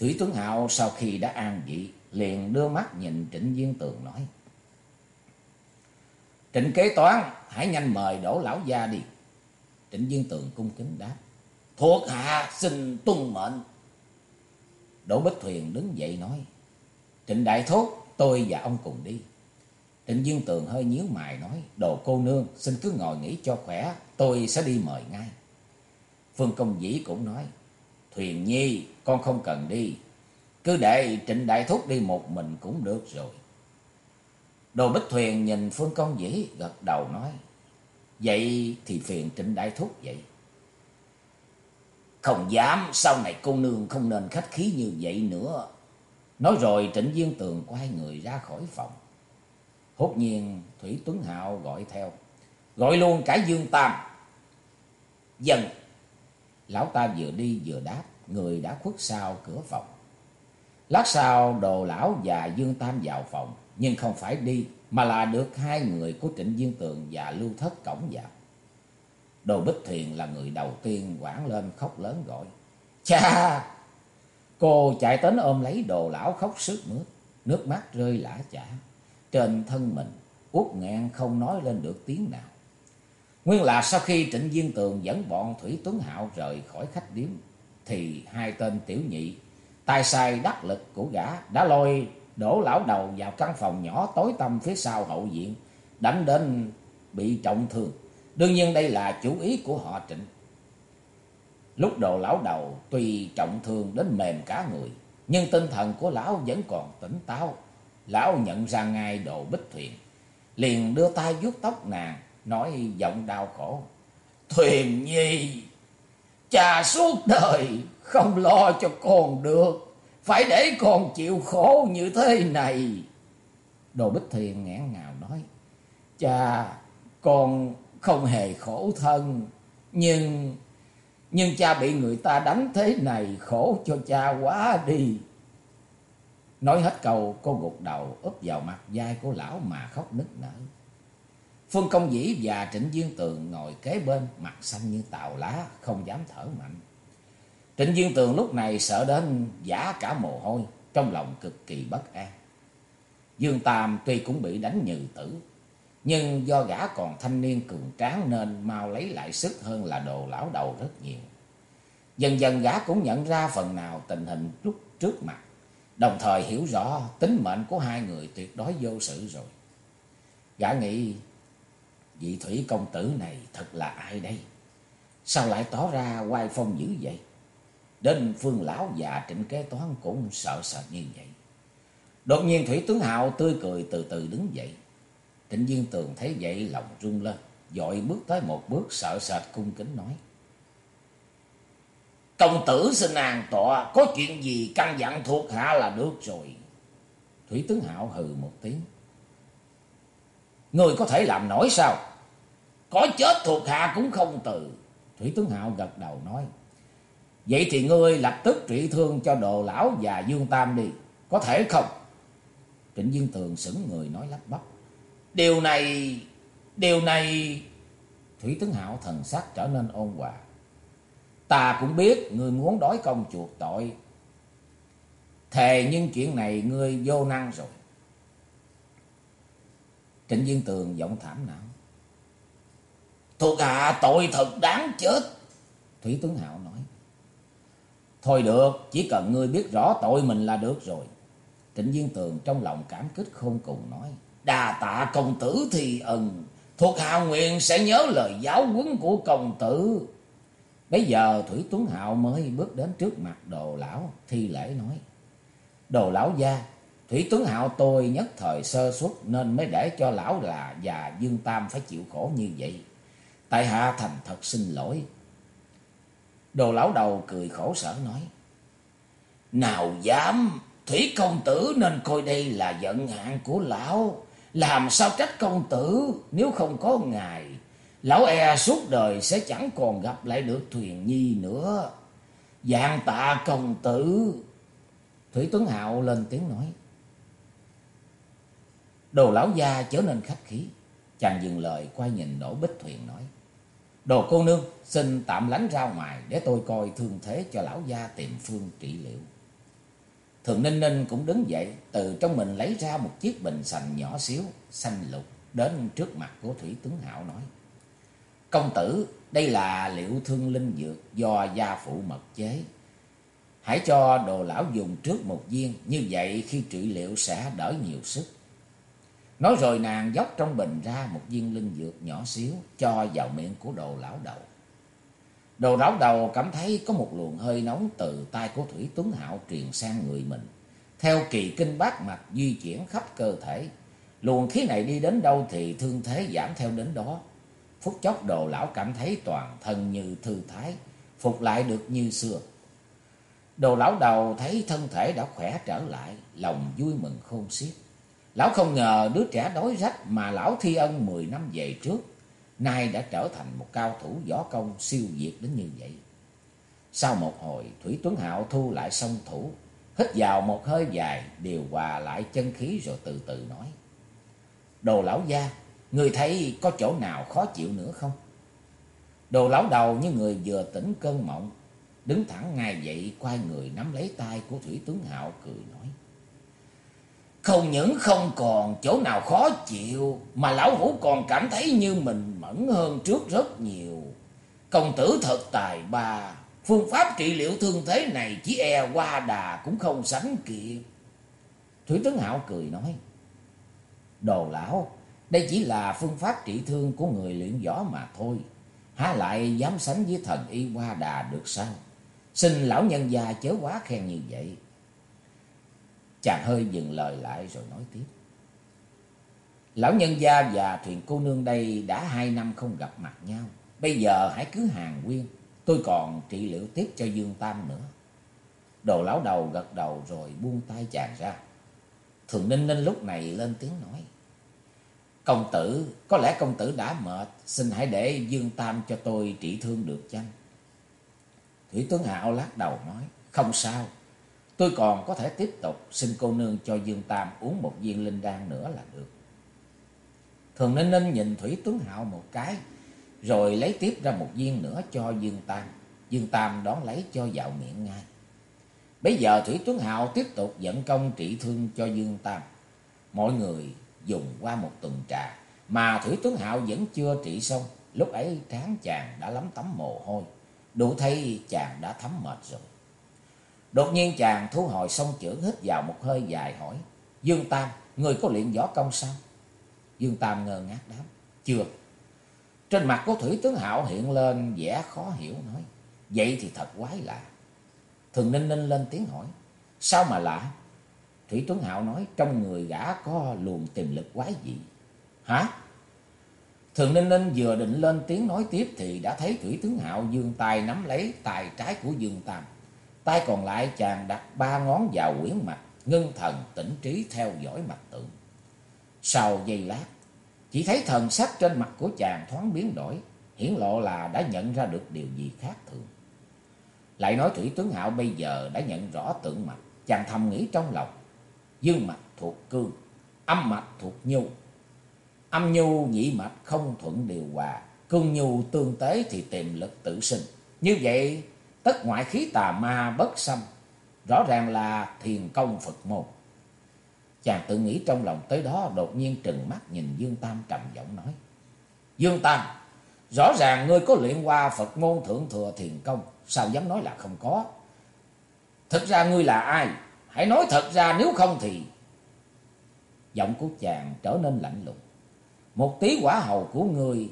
Thủy Tuấn Hạo sau khi đã an vị, liền đưa mắt nhìn Trịnh Viên Tường nói. Trịnh kế toán, hãy nhanh mời đổ lão gia đi. Trịnh Viên Tường cung kính đáp. Thuộc hạ xin tuân mệnh. Đỗ Bích Thuyền đứng dậy nói. Trịnh Đại Thốt, tôi và ông cùng đi. Trịnh Viên Tường hơi nhíu mày nói. Đồ cô nương, xin cứ ngồi nghỉ cho khỏe. Tôi sẽ đi mời ngay. Phương Công Dĩ cũng nói. Thuyền Nhi, con không cần đi. Cứ để Trịnh Đại Thúc đi một mình cũng được rồi. Đồ Bích Thuyền nhìn Phương Công Dĩ gật đầu nói. Vậy thì phiền Trịnh Đại Thúc vậy. Không dám, sau này cô nương không nên khách khí như vậy nữa. Nói rồi Trịnh Viên Tường quay người ra khỏi phòng. Hốt nhiên Thủy Tuấn Hạo gọi theo. Gọi luôn cả Dương Tam. Dần. Lão ta vừa đi vừa đáp. Người đã khuất sau cửa phòng. Lát sau đồ lão và Dương Tam vào phòng. Nhưng không phải đi. Mà là được hai người của Trịnh Viên Tường và Lưu Thất cổng vào. Đồ Bích Thiền là người đầu tiên quảng lên khóc lớn gọi. Cha! Cô chạy đến ôm lấy đồ lão khóc sức mướt. Nước mắt rơi lã chả. Trên thân mình, út nghẹn không nói lên được tiếng nào. Nguyên là sau khi Trịnh Viên Tường dẫn bọn Thủy Tuấn Hạo rời khỏi khách điếm, thì hai tên tiểu nhị, tài sai đắc lực của gã đã lôi đổ lão đầu vào căn phòng nhỏ tối tăm phía sau hậu viện, đánh đến bị trọng thương. Đương nhiên đây là chủ ý của họ Trịnh. Lúc đồ lão đầu tuy trọng thương đến mềm cả người, nhưng tinh thần của lão vẫn còn tỉnh táo. Lão nhận ra ngay đồ bích thuyền, liền đưa tay vuốt tóc nàng, nói giọng đau khổ. Thuyền nhi, cha suốt đời không lo cho con được, phải để con chịu khổ như thế này. Đồ bích thuyền ngãn ngào nói, cha, con không hề khổ thân, nhưng... Nhưng cha bị người ta đánh thế này khổ cho cha quá đi. Nói hết câu cô gục đầu úp vào mặt vai của lão mà khóc nức nở. Phương Công Dĩ và Trịnh Duyên Tường ngồi kế bên, mặt xanh như tàu lá, không dám thở mạnh. Trịnh Duyên Tường lúc này sợ đến giả cả mồ hôi, trong lòng cực kỳ bất an. Dương Tam tuy cũng bị đánh nhừ tử, nhưng do gã còn thanh niên cường tráng nên mau lấy lại sức hơn là đồ lão đầu rất nhiều. Dần dần gã cũng nhận ra phần nào tình hình lúc trước mặt. Đồng thời hiểu rõ tính mệnh của hai người tuyệt đối vô sự rồi. Gã nghĩ vị thủy công tử này thật là ai đây? Sao lại tỏ ra oai phong dữ vậy? Đến phương lão già trịnh kế toán cũng sợ sệt như vậy. Đột nhiên Thủy Tướng Hạo tươi cười từ từ đứng dậy. Trịnh Viên Tường thấy vậy lòng rung lên, dội bước tới một bước sợ sệt cung kính nói. Công tử xin an tọa, có chuyện gì căn dặn thuộc hạ là được rồi. Thủy tướng Hạo hừ một tiếng. Người có thể làm nổi sao? Có chết thuộc hạ cũng không từ. Thủy tướng Hạo gật đầu nói. Vậy thì ngươi lập tức trị thương cho đồ lão và Dương Tam đi. Có thể không? Trịnh Dương Tường sững người nói lắp bắp. Điều này... Điều này... Thủy tướng Hạo thần sắc trở nên ôn hòa. Ta cũng biết ngươi muốn đói công chuộc tội. Thề nhưng chuyện này ngươi vô năng rồi. Trịnh Dương Tường giọng thảm não. Thuộc hạ tội thật đáng chết. Thủy tướng Hạo nói. Thôi được, chỉ cần ngươi biết rõ tội mình là được rồi. Trịnh Viên Tường trong lòng cảm kích khôn cùng nói. Đà tạ công tử thì ẩn, thuộc hạ nguyện sẽ nhớ lời giáo huấn của công tử. Bây giờ Thủy Tuấn Hạo mới bước đến trước mặt đồ lão, thi lễ nói. Đồ lão gia, Thủy Tuấn Hạo tôi nhất thời sơ suất nên mới để cho lão là và Dương Tam phải chịu khổ như vậy. Tại hạ thành thật xin lỗi. Đồ lão đầu cười khổ sở nói. Nào dám, Thủy công tử nên coi đây là giận hạn của lão. Làm sao trách công tử nếu không có ngài. Lão e suốt đời sẽ chẳng còn gặp lại được thuyền nhi nữa. Dạng tạ công tử. Thủy Tuấn Hạo lên tiếng nói. Đồ lão gia trở nên khách khí. Chàng dừng lời quay nhìn đổ bích thuyền nói. Đồ cô nương xin tạm lánh ra ngoài để tôi coi thương thế cho lão gia tìm phương trị liệu. Thường Ninh Ninh cũng đứng dậy, từ trong mình lấy ra một chiếc bình sành nhỏ xíu, xanh lục, đến trước mặt của Thủy Tướng Hạo nói. Công tử, đây là liệu thương linh dược do gia phụ mật chế. Hãy cho đồ lão dùng trước một viên, như vậy khi trị liệu sẽ đỡ nhiều sức. Nói rồi nàng dốc trong bình ra một viên linh dược nhỏ xíu, cho vào miệng của đồ lão đầu. Đồ lão đầu cảm thấy có một luồng hơi nóng từ tay của Thủy Tuấn Hạo truyền sang người mình. Theo kỳ kinh bát mạch di chuyển khắp cơ thể. Luồng khí này đi đến đâu thì thương thế giảm theo đến đó. Phút chốc đồ lão cảm thấy toàn thân như thư thái. phục lại được như xưa. Đồ lão đầu thấy thân thể đã khỏe trở lại, lòng vui mừng khôn xiết. Lão không ngờ đứa trẻ đói rách mà lão thi ân 10 năm về trước, nay đã trở thành một cao thủ võ công siêu việt đến như vậy. Sau một hồi, Thủy Tuấn Hạo thu lại song thủ, hít vào một hơi dài, điều hòa lại chân khí rồi từ từ nói. Đồ lão gia, người thấy có chỗ nào khó chịu nữa không? Đồ lão đầu như người vừa tỉnh cơn mộng, đứng thẳng ngay dậy, quay người nắm lấy tay của Thủy Tuấn Hạo cười nói. Không những không còn chỗ nào khó chịu, mà lão hủ còn cảm thấy như mình mẫn hơn trước rất nhiều. Công tử thật tài ba, phương pháp trị liệu thương thế này chỉ e qua đà cũng không sánh kịp. Thủy tướng Hạo cười nói. Đồ lão, đây chỉ là phương pháp trị thương của người luyện võ mà thôi. Há lại dám sánh với thần y qua đà được sao? Xin lão nhân gia chớ quá khen như vậy. Chàng hơi dừng lời lại rồi nói tiếp. Lão nhân gia và thuyền cô nương đây đã hai năm không gặp mặt nhau. Bây giờ hãy cứ hàng nguyên Tôi còn trị liệu tiếp cho Dương Tam nữa. Đồ lão đầu gật đầu rồi buông tay chàng ra. Thường Ninh Ninh lúc này lên tiếng nói. Công tử, có lẽ công tử đã mệt. Xin hãy để Dương Tam cho tôi trị thương được chăng? Thủy Tuấn Hạo lắc đầu nói. Không sao. Tôi còn có thể tiếp tục xin cô nương cho Dương Tam uống một viên linh đan nữa là được. Thường Ninh Ninh nhìn Thủy Tuấn Hạo một cái, rồi lấy tiếp ra một viên nữa cho Dương Tam. Dương Tam đón lấy cho vào miệng ngay. Bây giờ Thủy Tuấn Hạo tiếp tục dẫn công trị thương cho Dương Tam. Mọi người dùng qua một tuần trà, mà Thủy Tuấn Hạo vẫn chưa trị xong. Lúc ấy trán chàng đã lắm tấm mồ hôi, đủ thấy chàng đã thấm mệt rồi. Đột nhiên chàng thu hồi song chưởng hít vào một hơi dài hỏi. Dương Tam, người có luyện võ công sao? Dương Tam ngơ ngác đáp. Chưa. Trên mặt của Thủy Tướng Hạo hiện lên vẻ khó hiểu nói. Vậy thì thật quái lạ. Thường Ninh Ninh lên tiếng hỏi. Sao mà lạ? Thủy Tuấn Hạo nói trong người gã có luồng tiềm lực quái gì. Hả? Thường Ninh Ninh vừa định lên tiếng nói tiếp thì đã thấy Thủy Tướng Hạo dương tay nắm lấy tay trái của Dương Tam. Tay còn lại chàng đặt ba ngón vào quyển mặt, ngưng thần tỉnh trí theo dõi mặt tượng. Sau giây lát, chỉ thấy thần sắc trên mặt của chàng thoáng biến đổi, hiển lộ là đã nhận ra được điều gì khác thường. Lại nói Thủy Tướng Hạo bây giờ đã nhận rõ tượng mạch, chàng thầm nghĩ trong lòng. Dương mạch thuộc cương, âm mạch thuộc nhu. Âm nhu nhị mạch không thuận điều hòa, cương nhu tương tế thì tiềm lực tự sinh. Như vậy tất ngoại khí tà ma bất xâm, rõ ràng là thiền công Phật môn. Chàng tự nghĩ trong lòng tới đó đột nhiên trừng mắt nhìn Dương Tam trầm giọng nói. Dương Tam, rõ ràng ngươi có luyện qua Phật môn thượng thừa thiền công, sao dám nói là không có? Thực ra ngươi là ai? Hãy nói thật ra nếu không thì... Giọng của chàng trở nên lạnh lùng. Một tí quả hầu của ngươi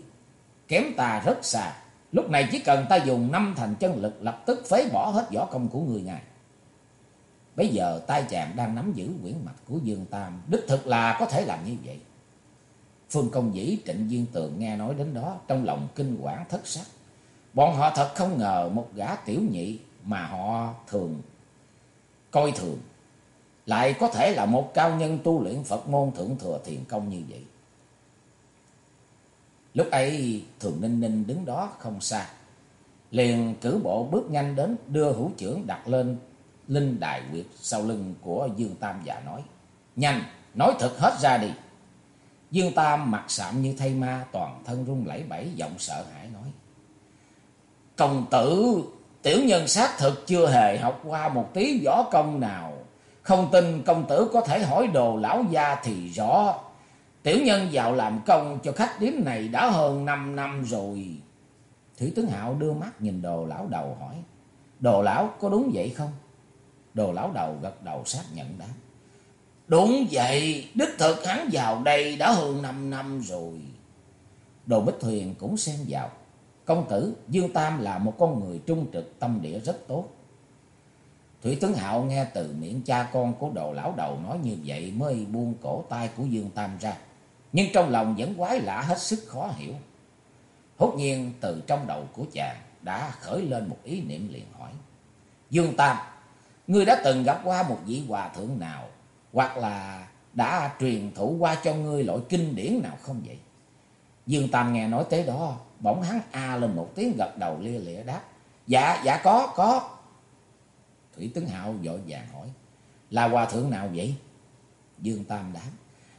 kém ta rất xa. Lúc này chỉ cần ta dùng năm thành chân lực lập tức phế bỏ hết võ công của người ngài. Bây giờ tay chàng đang nắm giữ quyển mạch của Dương Tam, đích thực là có thể làm như vậy. Phương Công Dĩ Trịnh Duyên Tường nghe nói đến đó, trong lòng kinh quản thất sắc. Bọn họ thật không ngờ một gã tiểu nhị mà họ thường coi thường, lại có thể là một cao nhân tu luyện Phật môn thượng thừa thiền công như vậy. Lúc ấy Thường Ninh Ninh đứng đó không xa. Liền cử bộ bước nhanh đến đưa hữu trưởng đặt lên linh đại quyệt sau lưng của Dương Tam và nói. Nhanh, nói thật hết ra đi. Dương Tam mặt sạm như thay ma, toàn thân run lẩy bẩy, giọng sợ hãi nói. Công tử, tiểu nhân xác thực chưa hề học qua một tí võ công nào. Không tin công tử có thể hỏi đồ lão gia thì rõ. Tiểu nhân vào làm công cho khách điếm này đã hơn 5 năm rồi. Thủy tướng Hạo đưa mắt nhìn đồ lão đầu hỏi. Đồ lão có đúng vậy không? Đồ lão đầu gật đầu xác nhận đáp. Đúng vậy, đích thực hắn vào đây đã hơn 5 năm rồi. Đồ Bích Thuyền cũng xen vào. Công tử Dương Tam là một con người trung trực tâm địa rất tốt. Thủy tướng Hạo nghe từ miệng cha con của đồ lão đầu nói như vậy mới buông cổ tay của Dương Tam ra nhưng trong lòng vẫn quái lạ hết sức khó hiểu. Hốt nhiên từ trong đầu của chàng đã khởi lên một ý niệm liền hỏi. Dương Tam, ngươi đã từng gặp qua một vị hòa thượng nào, hoặc là đã truyền thụ qua cho ngươi loại kinh điển nào không vậy? Dương Tam nghe nói tới đó, bỗng hắn a lên một tiếng gật đầu lia lịa đáp. Dạ, dạ có, có. Thủy Tấn Hạo vội vàng hỏi, là hòa thượng nào vậy? Dương Tam đáp,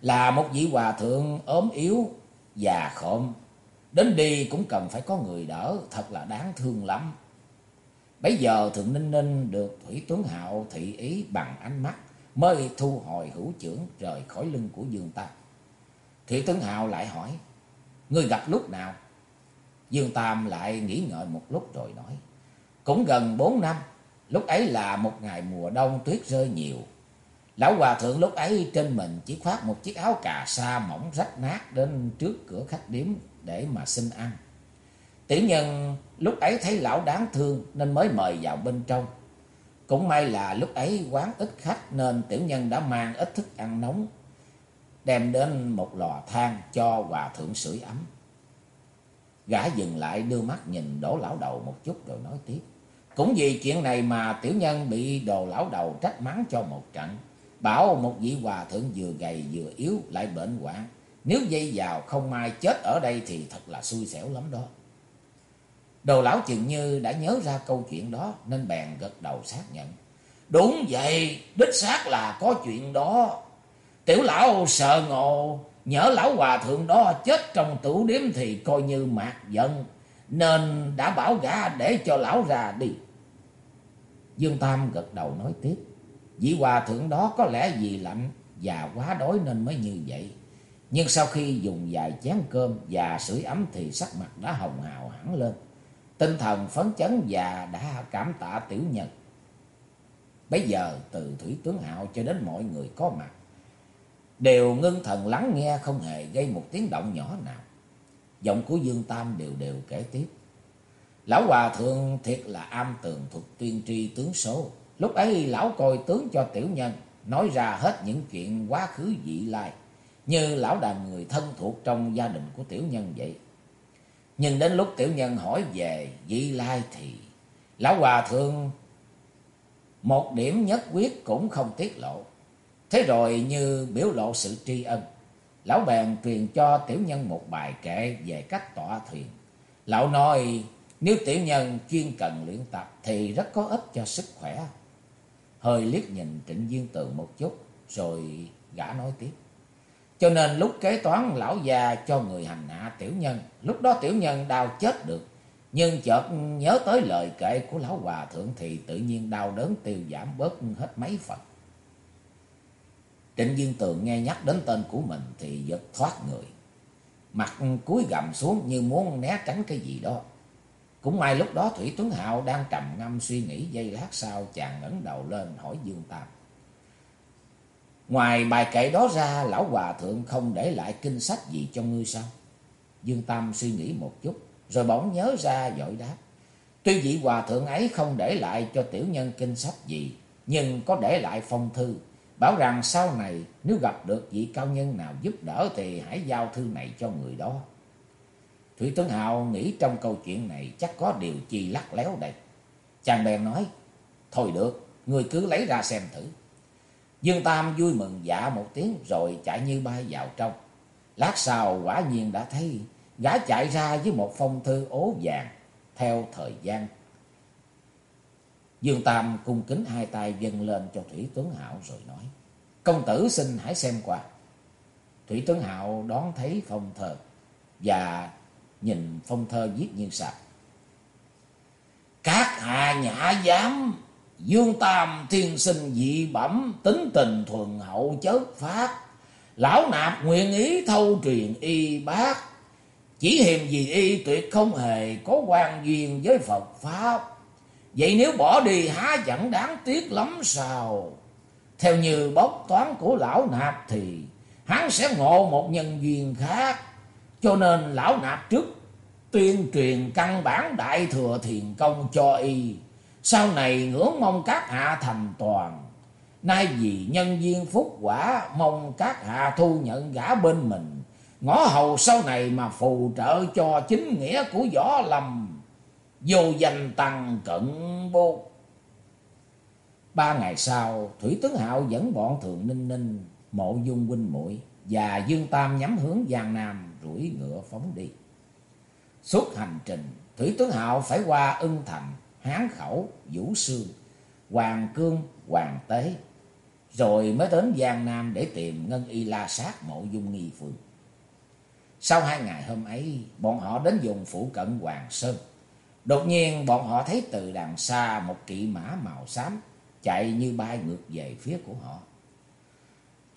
là một vị hòa thượng ốm yếu, già khom. đến đi cũng cần phải có người đỡ, thật là đáng thương lắm. Bây giờ Thượng Ninh Ninh được Thủy Tuấn Hạo thị ý bằng ánh mắt, mới thu hồi hữu trưởng rời khỏi lưng của Dương Tam. Thủy Tuấn Hạo lại hỏi, người gặp lúc nào? Dương Tam lại nghĩ ngợi một lúc rồi nói, Cũng gần bốn năm, lúc ấy là một ngày mùa đông tuyết rơi nhiều. Lão Hòa Thượng lúc ấy trên mình chỉ khoác một chiếc áo cà sa mỏng rách nát đến trước cửa khách điếm để mà xin ăn. Tiểu nhân lúc ấy thấy lão đáng thương nên mới mời vào bên trong. Cũng may là lúc ấy quán ít khách nên tiểu nhân đã mang ít thức ăn nóng, đem đến một lò than cho hòa thượng sưởi ấm. Gã dừng lại đưa mắt nhìn đổ lão đầu một chút rồi nói tiếp. Cũng vì chuyện này mà tiểu nhân bị đồ lão đầu trách mắng cho một trận. Bảo một vị hòa thượng vừa gầy vừa yếu lại bệnh hoạn. Nếu dây vào không may chết ở đây thì thật là xui xẻo lắm đó. Đồ lão chừng như đã nhớ ra câu chuyện đó nên bèn gật đầu xác nhận. Đúng vậy, đích xác là có chuyện đó. Tiểu lão sợ ngộ, nhớ lão hòa thượng đó chết trong tủ điếm thì coi như mạc giận, nên đã bảo gã để cho lão ra đi. Dương Tam gật đầu nói tiếp, vị hòa thượng đó có lẽ vì lạnh và quá đói nên mới như vậy. Nhưng sau khi dùng vài chén cơm và sưởi ấm thì sắc mặt đã hồng hào hẳn lên. Tinh thần phấn chấn và đã cảm tạ tiểu nhân. Bây giờ từ Thủy Tướng Hạo cho đến mọi người có mặt, đều ngưng thần lắng nghe không hề gây một tiếng động nhỏ nào. Giọng của Dương Tam đều đều kể tiếp. Lão Hòa Thượng thiệt là am tường thuật tuyên tri tướng số. Lúc ấy lão coi tướng cho tiểu nhân, nói ra hết những chuyện quá khứ dị lai, như lão là người thân thuộc trong gia đình của tiểu nhân vậy. Nhưng đến lúc tiểu nhân hỏi về dị lai thì lão Hòa Thượng một điểm nhất quyết cũng không tiết lộ. Thế rồi như biểu lộ sự tri ân, lão bèn truyền cho tiểu nhân một bài kệ về cách tọa thuyền. Lão nói nếu tiểu nhân chuyên cần luyện tập thì rất có ích cho sức khỏe. Hơi liếc nhìn Trịnh Viên Tường một chút rồi gã nói tiếp. Cho nên lúc kế toán lão già cho người hành hạ tiểu nhân, lúc đó tiểu nhân đau chết được. Nhưng chợt nhớ tới lời kệ của lão hòa thượng thì tự nhiên đau đớn tiêu giảm bớt hết mấy phần. Trịnh Viên Tường nghe nhắc đến tên của mình thì giật thoát người. Mặt cúi gầm xuống như muốn né tránh cái gì đó. Cũng may lúc đó Thủy Tuấn Hạo đang trầm ngâm suy nghĩ giây lát sau chàng ngẩng đầu lên hỏi Dương Tam. Ngoài bài kệ đó ra, lão hòa thượng không để lại kinh sách gì cho ngươi sao? Dương Tam suy nghĩ một chút, rồi bỗng nhớ ra dội đáp. Tuy vị hòa thượng ấy không để lại cho tiểu nhân kinh sách gì, nhưng có để lại phong thư, Bảo rằng sau này nếu gặp được vị cao nhân nào giúp đỡ thì hãy giao thư này cho người đó. Thủy Tuấn Hào nghĩ trong câu chuyện này chắc có điều chi lắc léo đây. Chàng bèn nói, thôi được, người cứ lấy ra xem thử. Dương Tam vui mừng dạ một tiếng rồi chạy như bay vào trong. Lát sau quả nhiên đã thấy gã chạy ra với một phong thư ố vàng theo thời gian. Dương Tam cung kính hai tay dâng lên cho Thủy Tuấn Hạo rồi nói. Công tử xin hãy xem qua. Thủy Tuấn Hạo đón thấy phong thờ và nhìn phong thơ viết như sau. Các hạ nhã giám, Dương Tam thiên sinh dị bẩm, tính tình thuần hậu chớp phát. Lão nạp nguyện ý thâu truyền y bác, chỉ hiềm gì y tuyệt không hề có quan duyên với Phật Pháp. Vậy nếu bỏ đi há chẳng đáng tiếc lắm sao? Theo như bốc toán của lão nạp thì hắn sẽ ngộ một nhân duyên khác. Cho nên lão nạp trước tuyên truyền căn bản đại thừa thiền công cho y. Sau này ngưỡng mong các hạ thành toàn. Nay vì nhân duyên phúc quả mong các hạ thu nhận gã bên mình. Ngõ hầu sau này mà phù trợ cho chính nghĩa của võ lâm. vô danh tăng cận bô. Ba ngày sau, Thủy Tướng Hạo dẫn bọn thượng Ninh Ninh, Mộ Dung huynh muội và Dương Tam nhắm hướng Giang Nam rủi ngựa phóng đi. Suốt hành trình, Thủy Tướng Hạo phải qua ưng thành, hán khẩu, vũ sương, hoàng cương, hoàng tế, rồi mới đến Giang Nam để tìm Ngân Y La Sát mộ dung nghi phương. Sau hai ngày hôm ấy, bọn họ đến vùng phụ cận Hoàng Sơn. Đột nhiên bọn họ thấy từ đằng xa một kỵ mã màu xám chạy như bay ngược về phía của họ.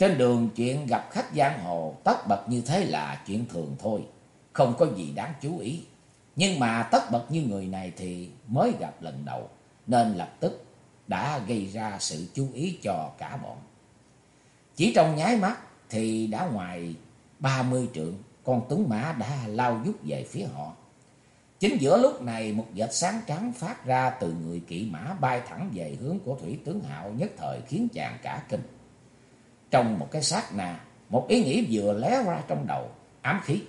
Trên đường chuyện gặp khách giang hồ tất bật như thế là chuyện thường thôi, không có gì đáng chú ý. Nhưng mà tất bật như người này thì mới gặp lần đầu, nên lập tức đã gây ra sự chú ý cho cả bọn. Chỉ trong nháy mắt thì đã ngoài ba mươi trượng, con tuấn mã đã lao vút về phía họ. Chính giữa lúc này một vệt sáng trắng phát ra từ người kỵ mã bay thẳng về hướng của thủy tướng Hạo nhất thời khiến chàng cả kinh. Trong một cái sát na, một ý nghĩ vừa lé ra trong đầu, ám khí.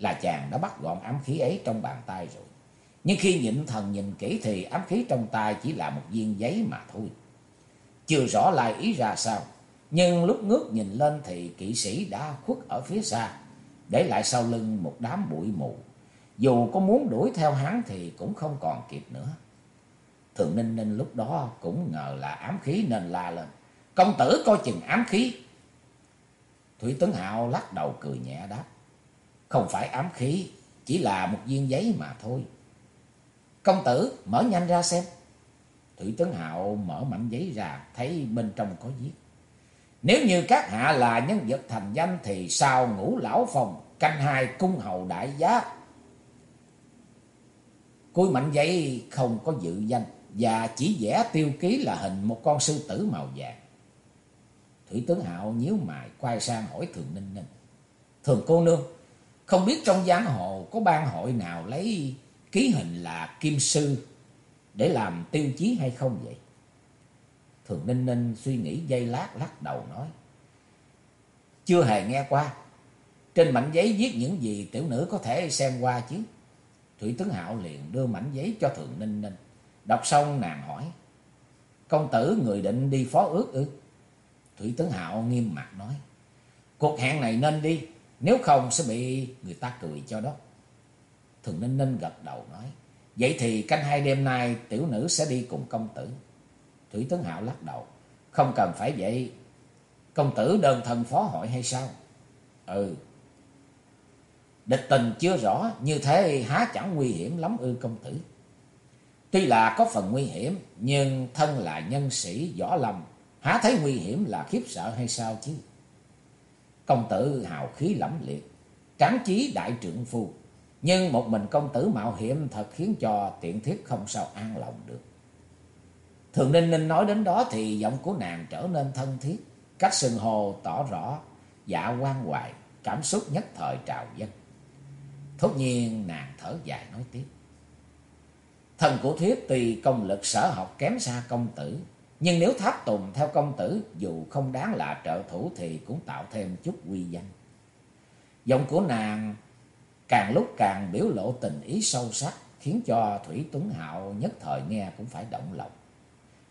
Là chàng đã bắt gọn ám khí ấy trong bàn tay rồi. Nhưng khi nhịn thần nhìn kỹ thì ám khí trong tay chỉ là một viên giấy mà thôi. Chưa rõ lại ý ra sao, nhưng lúc ngước nhìn lên thì kỵ sĩ đã khuất ở phía xa, để lại sau lưng một đám bụi mù. Dù có muốn đuổi theo hắn thì cũng không còn kịp nữa. Thượng Ninh Ninh lúc đó cũng ngờ là ám khí nên la lên. Công tử coi chừng ám khí. Thủy Tấn Hạo lắc đầu cười nhẹ đáp. Không phải ám khí, chỉ là một viên giấy mà thôi. Công tử mở nhanh ra xem. Thủy Tấn Hạo mở mảnh giấy ra, thấy bên trong có viết. Nếu như các hạ là nhân vật thành danh thì sao ngũ lão phòng canh hai cung hầu đại giá. Cuối mảnh giấy không có dự danh và chỉ vẽ tiêu ký là hình một con sư tử màu vàng. Thủy tướng Hạo nhíu mày quay sang hỏi Thường Ninh Ninh. Thường cô nương, không biết trong giang hồ có ban hội nào lấy ký hình là kim sư để làm tiêu chí hay không vậy? Thường Ninh Ninh suy nghĩ dây lát lắc đầu nói. Chưa hề nghe qua. Trên mảnh giấy viết những gì tiểu nữ có thể xem qua chứ. Thủy Tướng Hạo liền đưa mảnh giấy cho Thường Ninh Ninh. Đọc xong nàng hỏi. Công tử người định đi phó ước ư? Thủy Tướng Hạo nghiêm mặt nói. Cuộc hẹn này nên đi. Nếu không sẽ bị người ta cười cho đó. Thường Ninh Ninh gật đầu nói. Vậy thì canh hai đêm nay tiểu nữ sẽ đi cùng công tử. Thủy Tướng Hạo lắc đầu. Không cần phải vậy. Công tử đơn thân phó hội hay sao? Ừ. Địch tình chưa rõ. Như thế há chẳng nguy hiểm lắm ư công tử. Tuy là có phần nguy hiểm. Nhưng thân là nhân sĩ võ lâm. Há thấy nguy hiểm là khiếp sợ hay sao chứ? Công tử hào khí lẫm liệt. Tráng chí đại trượng phu. Nhưng một mình công tử mạo hiểm thật khiến cho tiện thiết không sao an lòng được. Thường Ninh Ninh nói đến đó thì giọng của nàng trở nên thân thiết. Cách sừng hồ tỏ rõ, dạ quan hoài, cảm xúc nhất thời trào dân. Thốt nhiên nàng thở dài nói tiếp. Thần của Thuyết tuy công lực sở học kém xa công tử, nhưng nếu tháp tùng theo công tử dù không đáng là trợ thủ thì cũng tạo thêm chút uy danh. Giọng của nàng càng lúc càng biểu lộ tình ý sâu sắc, khiến cho Thủy Tuấn Hạo nhất thời nghe cũng phải động lòng.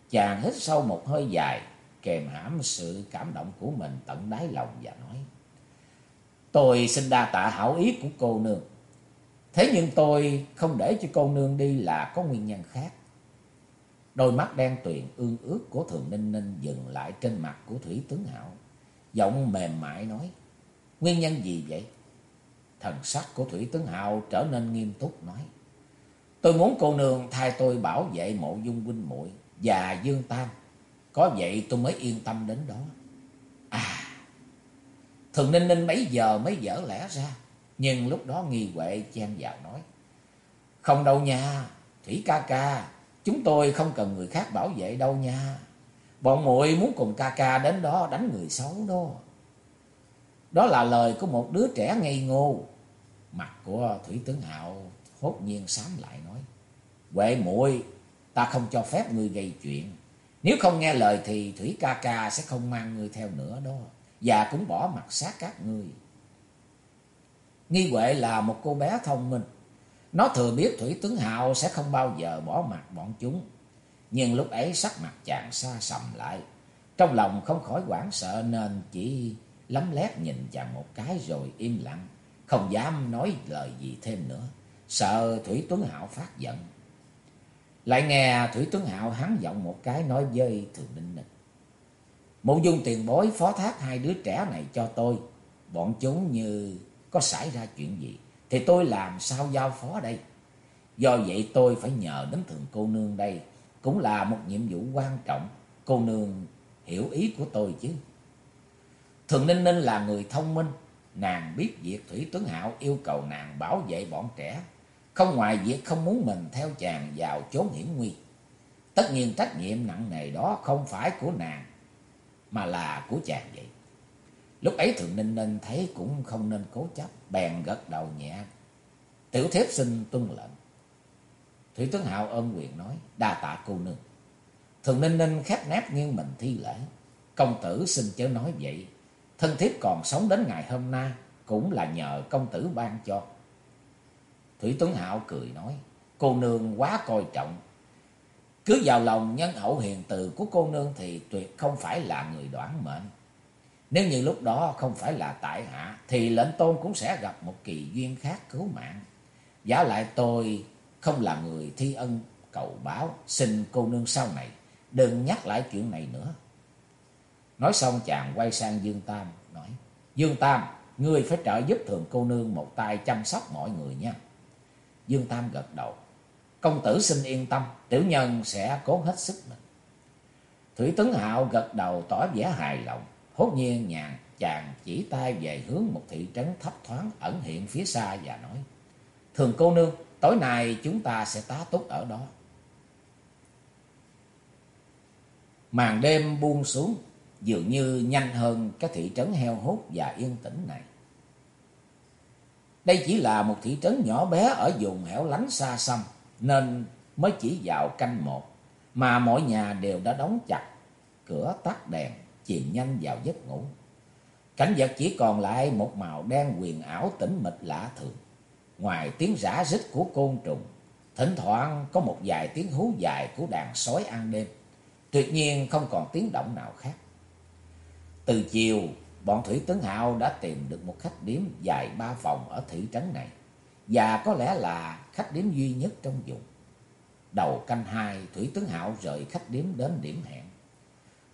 Chàng hít sâu một hơi dài, kèm hãm sự cảm động của mình tận đáy lòng và nói. Tôi xin đa tạ hảo ý của cô nương. Thế nhưng tôi không để cho cô nương đi là có nguyên nhân khác. Đôi mắt đen tuyền ương ước của Thường Ninh Ninh dừng lại trên mặt của Thủy Tướng Hạo. Giọng mềm mại nói. Nguyên nhân gì vậy? Thần sắc của Thủy Tướng Hạo trở nên nghiêm túc nói. Tôi muốn cô nương thay tôi bảo vệ mộ dung huynh muội và Dương Tam. Có vậy tôi mới yên tâm đến đó. À, Thường Ninh Ninh mấy giờ mới dở lẽ ra. Nhưng lúc đó nghi Huệ chen vào nói. Không đâu nha, Thủy ca ca, chúng tôi không cần người khác bảo vệ đâu nha. Bọn muội muốn cùng ca ca đến đó đánh người xấu đó. Đó là lời của một đứa trẻ ngây ngô. Mặt của Thủy Tướng Hạo hốt nhiên xám lại nói. Huệ muội, ta không cho phép ngươi gây chuyện. Nếu không nghe lời thì Thủy ca ca sẽ không mang ngươi theo nữa đó. Và cũng bỏ mặt sát các ngươi. Nghi Huệ là một cô bé thông minh. Nó thừa biết Thủy Tướng Hạo sẽ không bao giờ bỏ mặt bọn chúng. Nhưng lúc ấy sắc mặt chàng xa sầm lại. Trong lòng không khỏi hoảng sợ nên chỉ lấm lét nhìn chàng một cái rồi im lặng. Không dám nói lời gì thêm nữa. Sợ Thủy Tuấn Hạo phát giận. Lại nghe Thủy Tuấn Hạo hắn giọng một cái nói với Thường Ninh Ninh. Mụ dung tiền bối phó thác hai đứa trẻ này cho tôi. Bọn chúng như có xảy ra chuyện gì thì tôi làm sao giao phó đây. Do vậy tôi phải nhờ đến thường cô nương đây. Cũng là một nhiệm vụ quan trọng. Cô nương hiểu ý của tôi chứ. Thường Ninh Ninh là người thông minh. Nàng biết việc Thủy Tuấn Hạo yêu cầu nàng bảo vệ bọn trẻ. Không ngoài việc không muốn mình theo chàng vào chốn hiểm nguy. Tất nhiên trách nhiệm nặng nề đó không phải của nàng, mà là của chàng vậy. Lúc ấy Thượng Ninh Ninh thấy cũng không nên cố chấp, bèn gật đầu nhẹ. Tiểu thiếp xin tuân lệnh. Thủy Tướng Hạo ân quyền nói, đa tạ cô nương. Thường Ninh Ninh khép nép nghiêng mình thi lễ. Công tử xin chớ nói vậy. Thân thiếp còn sống đến ngày hôm nay cũng là nhờ công tử ban cho. Thủy Tuấn Hạo cười nói, cô nương quá coi trọng. Cứ vào lòng nhân hậu hiền từ của cô nương thì tuyệt không phải là người đoán mệnh. Nếu như lúc đó không phải là tại hạ, thì lệnh tôn cũng sẽ gặp một kỳ duyên khác cứu mạng. Giả lại tôi không là người thi ân cầu báo, xin cô nương sau này, đừng nhắc lại chuyện này nữa. Nói xong chàng quay sang Dương Tam, nói, Dương Tam, ngươi phải trợ giúp thường cô nương một tay chăm sóc mọi người nha. Dương Tam gật đầu. Công tử xin yên tâm, tiểu nhân sẽ cố hết sức mình. Thủy Tấn Hạo gật đầu tỏ vẻ hài lòng. Hốt nhiên nhàn chàng chỉ tay về hướng một thị trấn thấp thoáng ẩn hiện phía xa và nói. Thường cô nương, tối nay chúng ta sẽ tá túc ở đó. Màn đêm buông xuống, dường như nhanh hơn cái thị trấn heo hút và yên tĩnh này. Đây chỉ là một thị trấn nhỏ bé ở vùng hẻo lánh xa xăm, nên mới chỉ vào canh một, mà mọi nhà đều đã đóng chặt, cửa tắt đèn, chìm nhanh vào giấc ngủ. Cảnh vật chỉ còn lại một màu đen quyền ảo tĩnh mịch lạ thường. Ngoài tiếng rã rít của côn trùng, thỉnh thoảng có một vài tiếng hú dài của đàn sói ăn đêm. Tuyệt nhiên không còn tiếng động nào khác. Từ chiều, bọn Thủy Tấn Hạo đã tìm được một khách điếm dài ba phòng ở thị trấn này. Và có lẽ là khách điếm duy nhất trong vùng. Đầu canh hai, Thủy Tấn Hạo rời khách điếm đến điểm hẹn.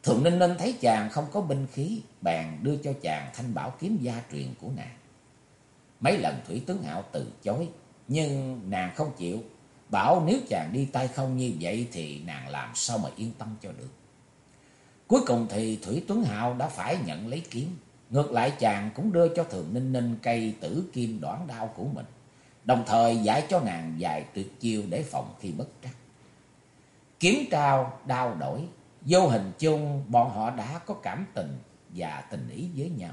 Thượng Ninh Ninh thấy chàng không có binh khí, bèn đưa cho chàng thanh bảo kiếm gia truyền của nàng. Mấy lần Thủy Tướng Hạo từ chối, nhưng nàng không chịu. Bảo nếu chàng đi tay không như vậy thì nàng làm sao mà yên tâm cho được. Cuối cùng thì Thủy Tuấn Hạo đã phải nhận lấy kiếm. Ngược lại chàng cũng đưa cho Thường Ninh Ninh cây tử kim đoạn đao của mình. Đồng thời giải cho nàng vài tuyệt chiêu để phòng khi bất trắc. Kiếm trao, đao đổi. Vô hình chung bọn họ đã có cảm tình và tình ý với nhau.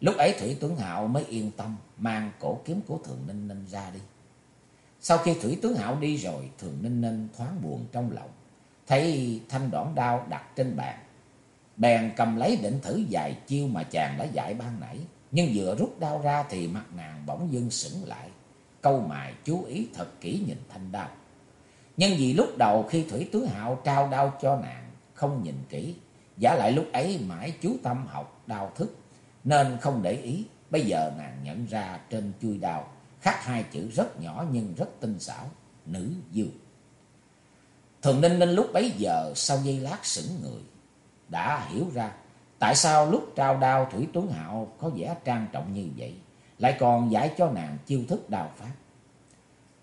Lúc ấy Thủy Tuấn Hạo mới yên tâm mang cổ kiếm của Thường Ninh Ninh ra đi. Sau khi Thủy Tuấn Hạo đi rồi, Thường Ninh Ninh thoáng buồn trong lòng. Thấy thanh đoạn đao đặt trên bàn. Bèn cầm lấy định thử dài chiêu mà chàng đã dạy ban nãy. Nhưng vừa rút đao ra thì mặt nàng bỗng dưng sững lại. Câu mài chú ý thật kỹ nhìn thanh đao. Nhưng vì lúc đầu khi Thủy Tứ Hạo trao đao cho nàng không nhìn kỹ. Giả lại lúc ấy mãi chú tâm học đau thức. Nên không để ý. Bây giờ nàng nhận ra trên chui đao khắc hai chữ rất nhỏ nhưng rất tinh xảo. Nữ dương. Thường Ninh Ninh lúc bấy giờ sau giây lát sững người, đã hiểu ra tại sao lúc trao đao Thủy Tuấn Hạo có vẻ trang trọng như vậy, lại còn giải cho nàng chiêu thức đao pháp.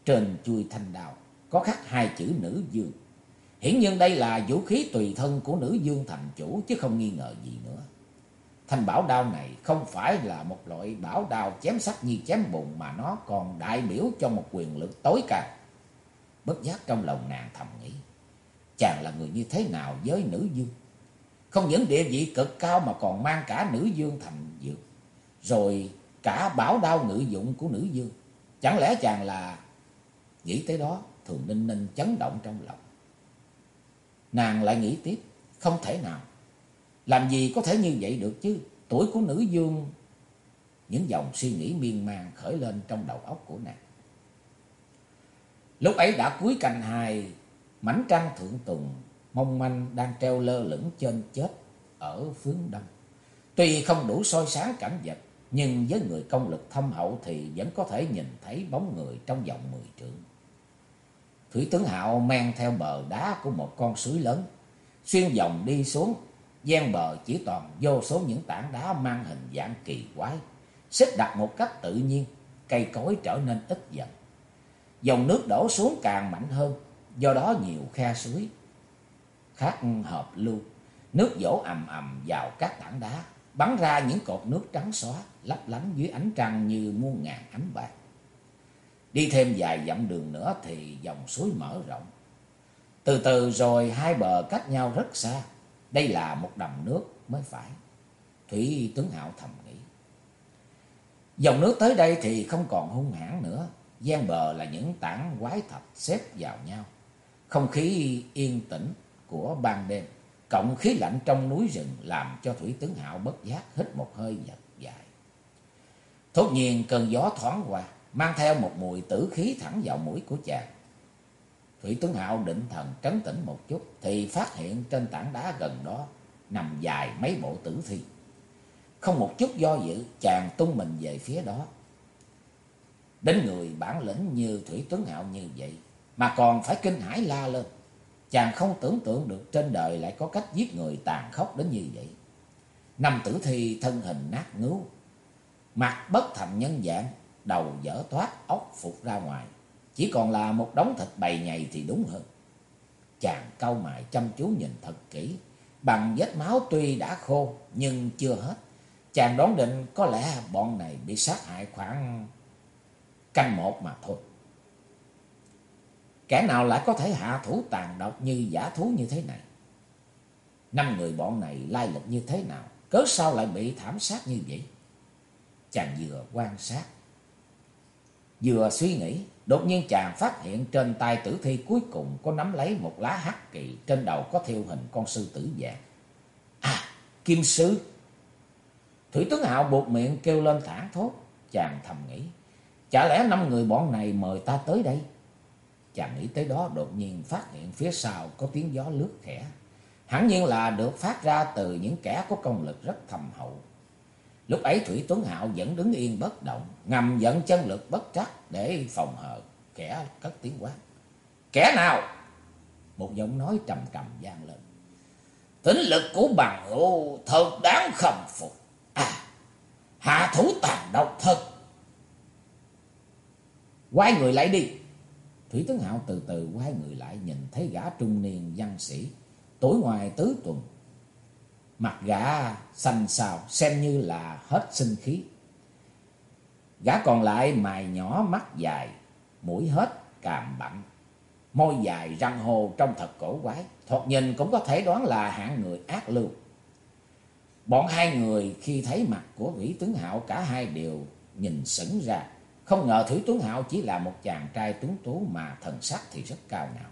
Trên chui thanh đao có khắc hai chữ nữ dương. Hiển nhiên đây là vũ khí tùy thân của nữ dương thành chủ chứ không nghi ngờ gì nữa. Thanh bảo đao này không phải là một loại bảo đao chém sắc như chém bụng mà nó còn đại biểu cho một quyền lực tối cao. Bất giác trong lòng nàng thầm nghĩ chàng là người như thế nào với nữ dương. Không những địa vị cực cao mà còn mang cả nữ dương thành dược. Rồi cả bảo đao ngự dụng của nữ dương. Chẳng lẽ chàng là... Nghĩ tới đó, thường ninh ninh chấn động trong lòng. Nàng lại nghĩ tiếp, không thể nào. Làm gì có thể như vậy được chứ? Tuổi của nữ dương... Những dòng suy nghĩ miên man khởi lên trong đầu óc của nàng. Lúc ấy đã cuối cành hài mảnh trăng thượng tùng, mong manh đang treo lơ lửng trên chết ở phương đông. Tuy không đủ soi sáng cảnh vật, nhưng với người công lực thâm hậu thì vẫn có thể nhìn thấy bóng người trong vòng mười trượng. Thủy tướng Hạo men theo bờ đá của một con suối lớn, xuyên dòng đi xuống, gian bờ chỉ toàn vô số những tảng đá mang hình dạng kỳ quái, xếp đặt một cách tự nhiên, cây cối trở nên ít dần. Dòng nước đổ xuống càng mạnh hơn, do đó nhiều khe suối khác hợp lưu, nước dỗ ầm ầm vào các tảng đá, bắn ra những cột nước trắng xóa, lấp lánh dưới ánh trăng như muôn ngàn ánh bạc. Đi thêm vài dặm đường nữa thì dòng suối mở rộng. Từ từ rồi hai bờ cách nhau rất xa. Đây là một đầm nước mới phải. Thủy tướng Hạo thầm nghĩ. Dòng nước tới đây thì không còn hung hãn nữa. gian bờ là những tảng quái thạch xếp vào nhau. Không khí yên tĩnh của ban đêm, cộng khí lạnh trong núi rừng làm cho Thủy tướng Hạo bất giác hít một hơi giật dài. Thốt nhiên cơn gió thoáng qua, mang theo một mùi tử khí thẳng vào mũi của chàng. Thủy Tuấn Hạo định thần trấn tĩnh một chút thì phát hiện trên tảng đá gần đó nằm dài mấy bộ tử thi. Không một chút do dự, chàng tung mình về phía đó. Đến người bản lĩnh như Thủy Tuấn Hạo như vậy mà còn phải kinh hãi la lên. Chàng không tưởng tượng được trên đời lại có cách giết người tàn khốc đến như vậy. Năm tử thi thân hình nát ngứa, mặt bất thành nhân dạng, đầu dở thoát ốc phục ra ngoài. Chỉ còn là một đống thịt bầy nhầy thì đúng hơn. Chàng cau mày chăm chú nhìn thật kỹ. Bằng vết máu tuy đã khô nhưng chưa hết. Chàng đoán định có lẽ bọn này bị sát hại khoảng canh một mà thôi. Kẻ nào lại có thể hạ thủ tàn độc như giả thú như thế này? Năm người bọn này lai lịch như thế nào? Cớ sao lại bị thảm sát như vậy? Chàng vừa quan sát, vừa suy nghĩ, đột nhiên chàng phát hiện trên tay tử thi cuối cùng có nắm lấy một lá hắc kỳ, trên đầu có thiêu hình con sư tử vàng. À, kim sư! Thủy tướng Hạo buộc miệng kêu lên thảng thốt, chàng thầm nghĩ, chả lẽ năm người bọn này mời ta tới đây? Chàng nghĩ tới đó đột nhiên phát hiện phía sau có tiếng gió lướt khẽ. Hẳn nhiên là được phát ra từ những kẻ có công lực rất thầm hậu. Lúc ấy Thủy Tuấn Hạo vẫn đứng yên bất động, ngầm dẫn chân lực bất trắc để phòng hờ, kẻ cất tiếng quát. Kẻ nào? Một giọng nói trầm trầm vang lên. Tính lực của bằng hữu thật đáng khâm phục. À, hạ thủ tàn độc thật. Quay người lại đi. Thủy tuấn Hạo từ từ quay người lại nhìn thấy gã trung niên văn sĩ, tuổi ngoài tứ tuần. Mặt gã xanh xào, xem như là hết sinh khí. Gã còn lại mày nhỏ mắt dài, mũi hết càm bặm, môi dài răng hồ trông thật cổ quái, thoạt nhìn cũng có thể đoán là hạng người ác lưu. Bọn hai người khi thấy mặt của Vĩ Tướng Hạo cả hai đều nhìn sững ra. Không ngờ Thủy Tuấn Hạo chỉ là một chàng trai tuấn tú mà thần sắc thì rất cao ngạo.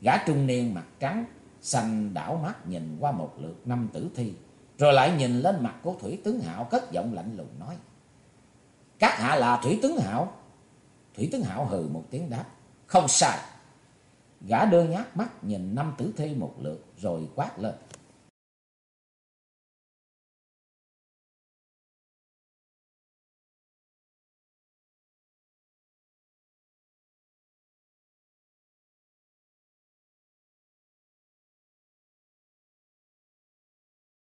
Gã trung niên mặt trắng, xanh đảo mắt nhìn qua một lượt năm tử thi, rồi lại nhìn lên mặt của Thủy tướng Hạo cất giọng lạnh lùng nói. Các hạ là Thủy tướng Hạo. Thủy tướng Hạo hừ một tiếng đáp. Không sai. Gã đưa nhát mắt nhìn năm tử thi một lượt rồi quát lên.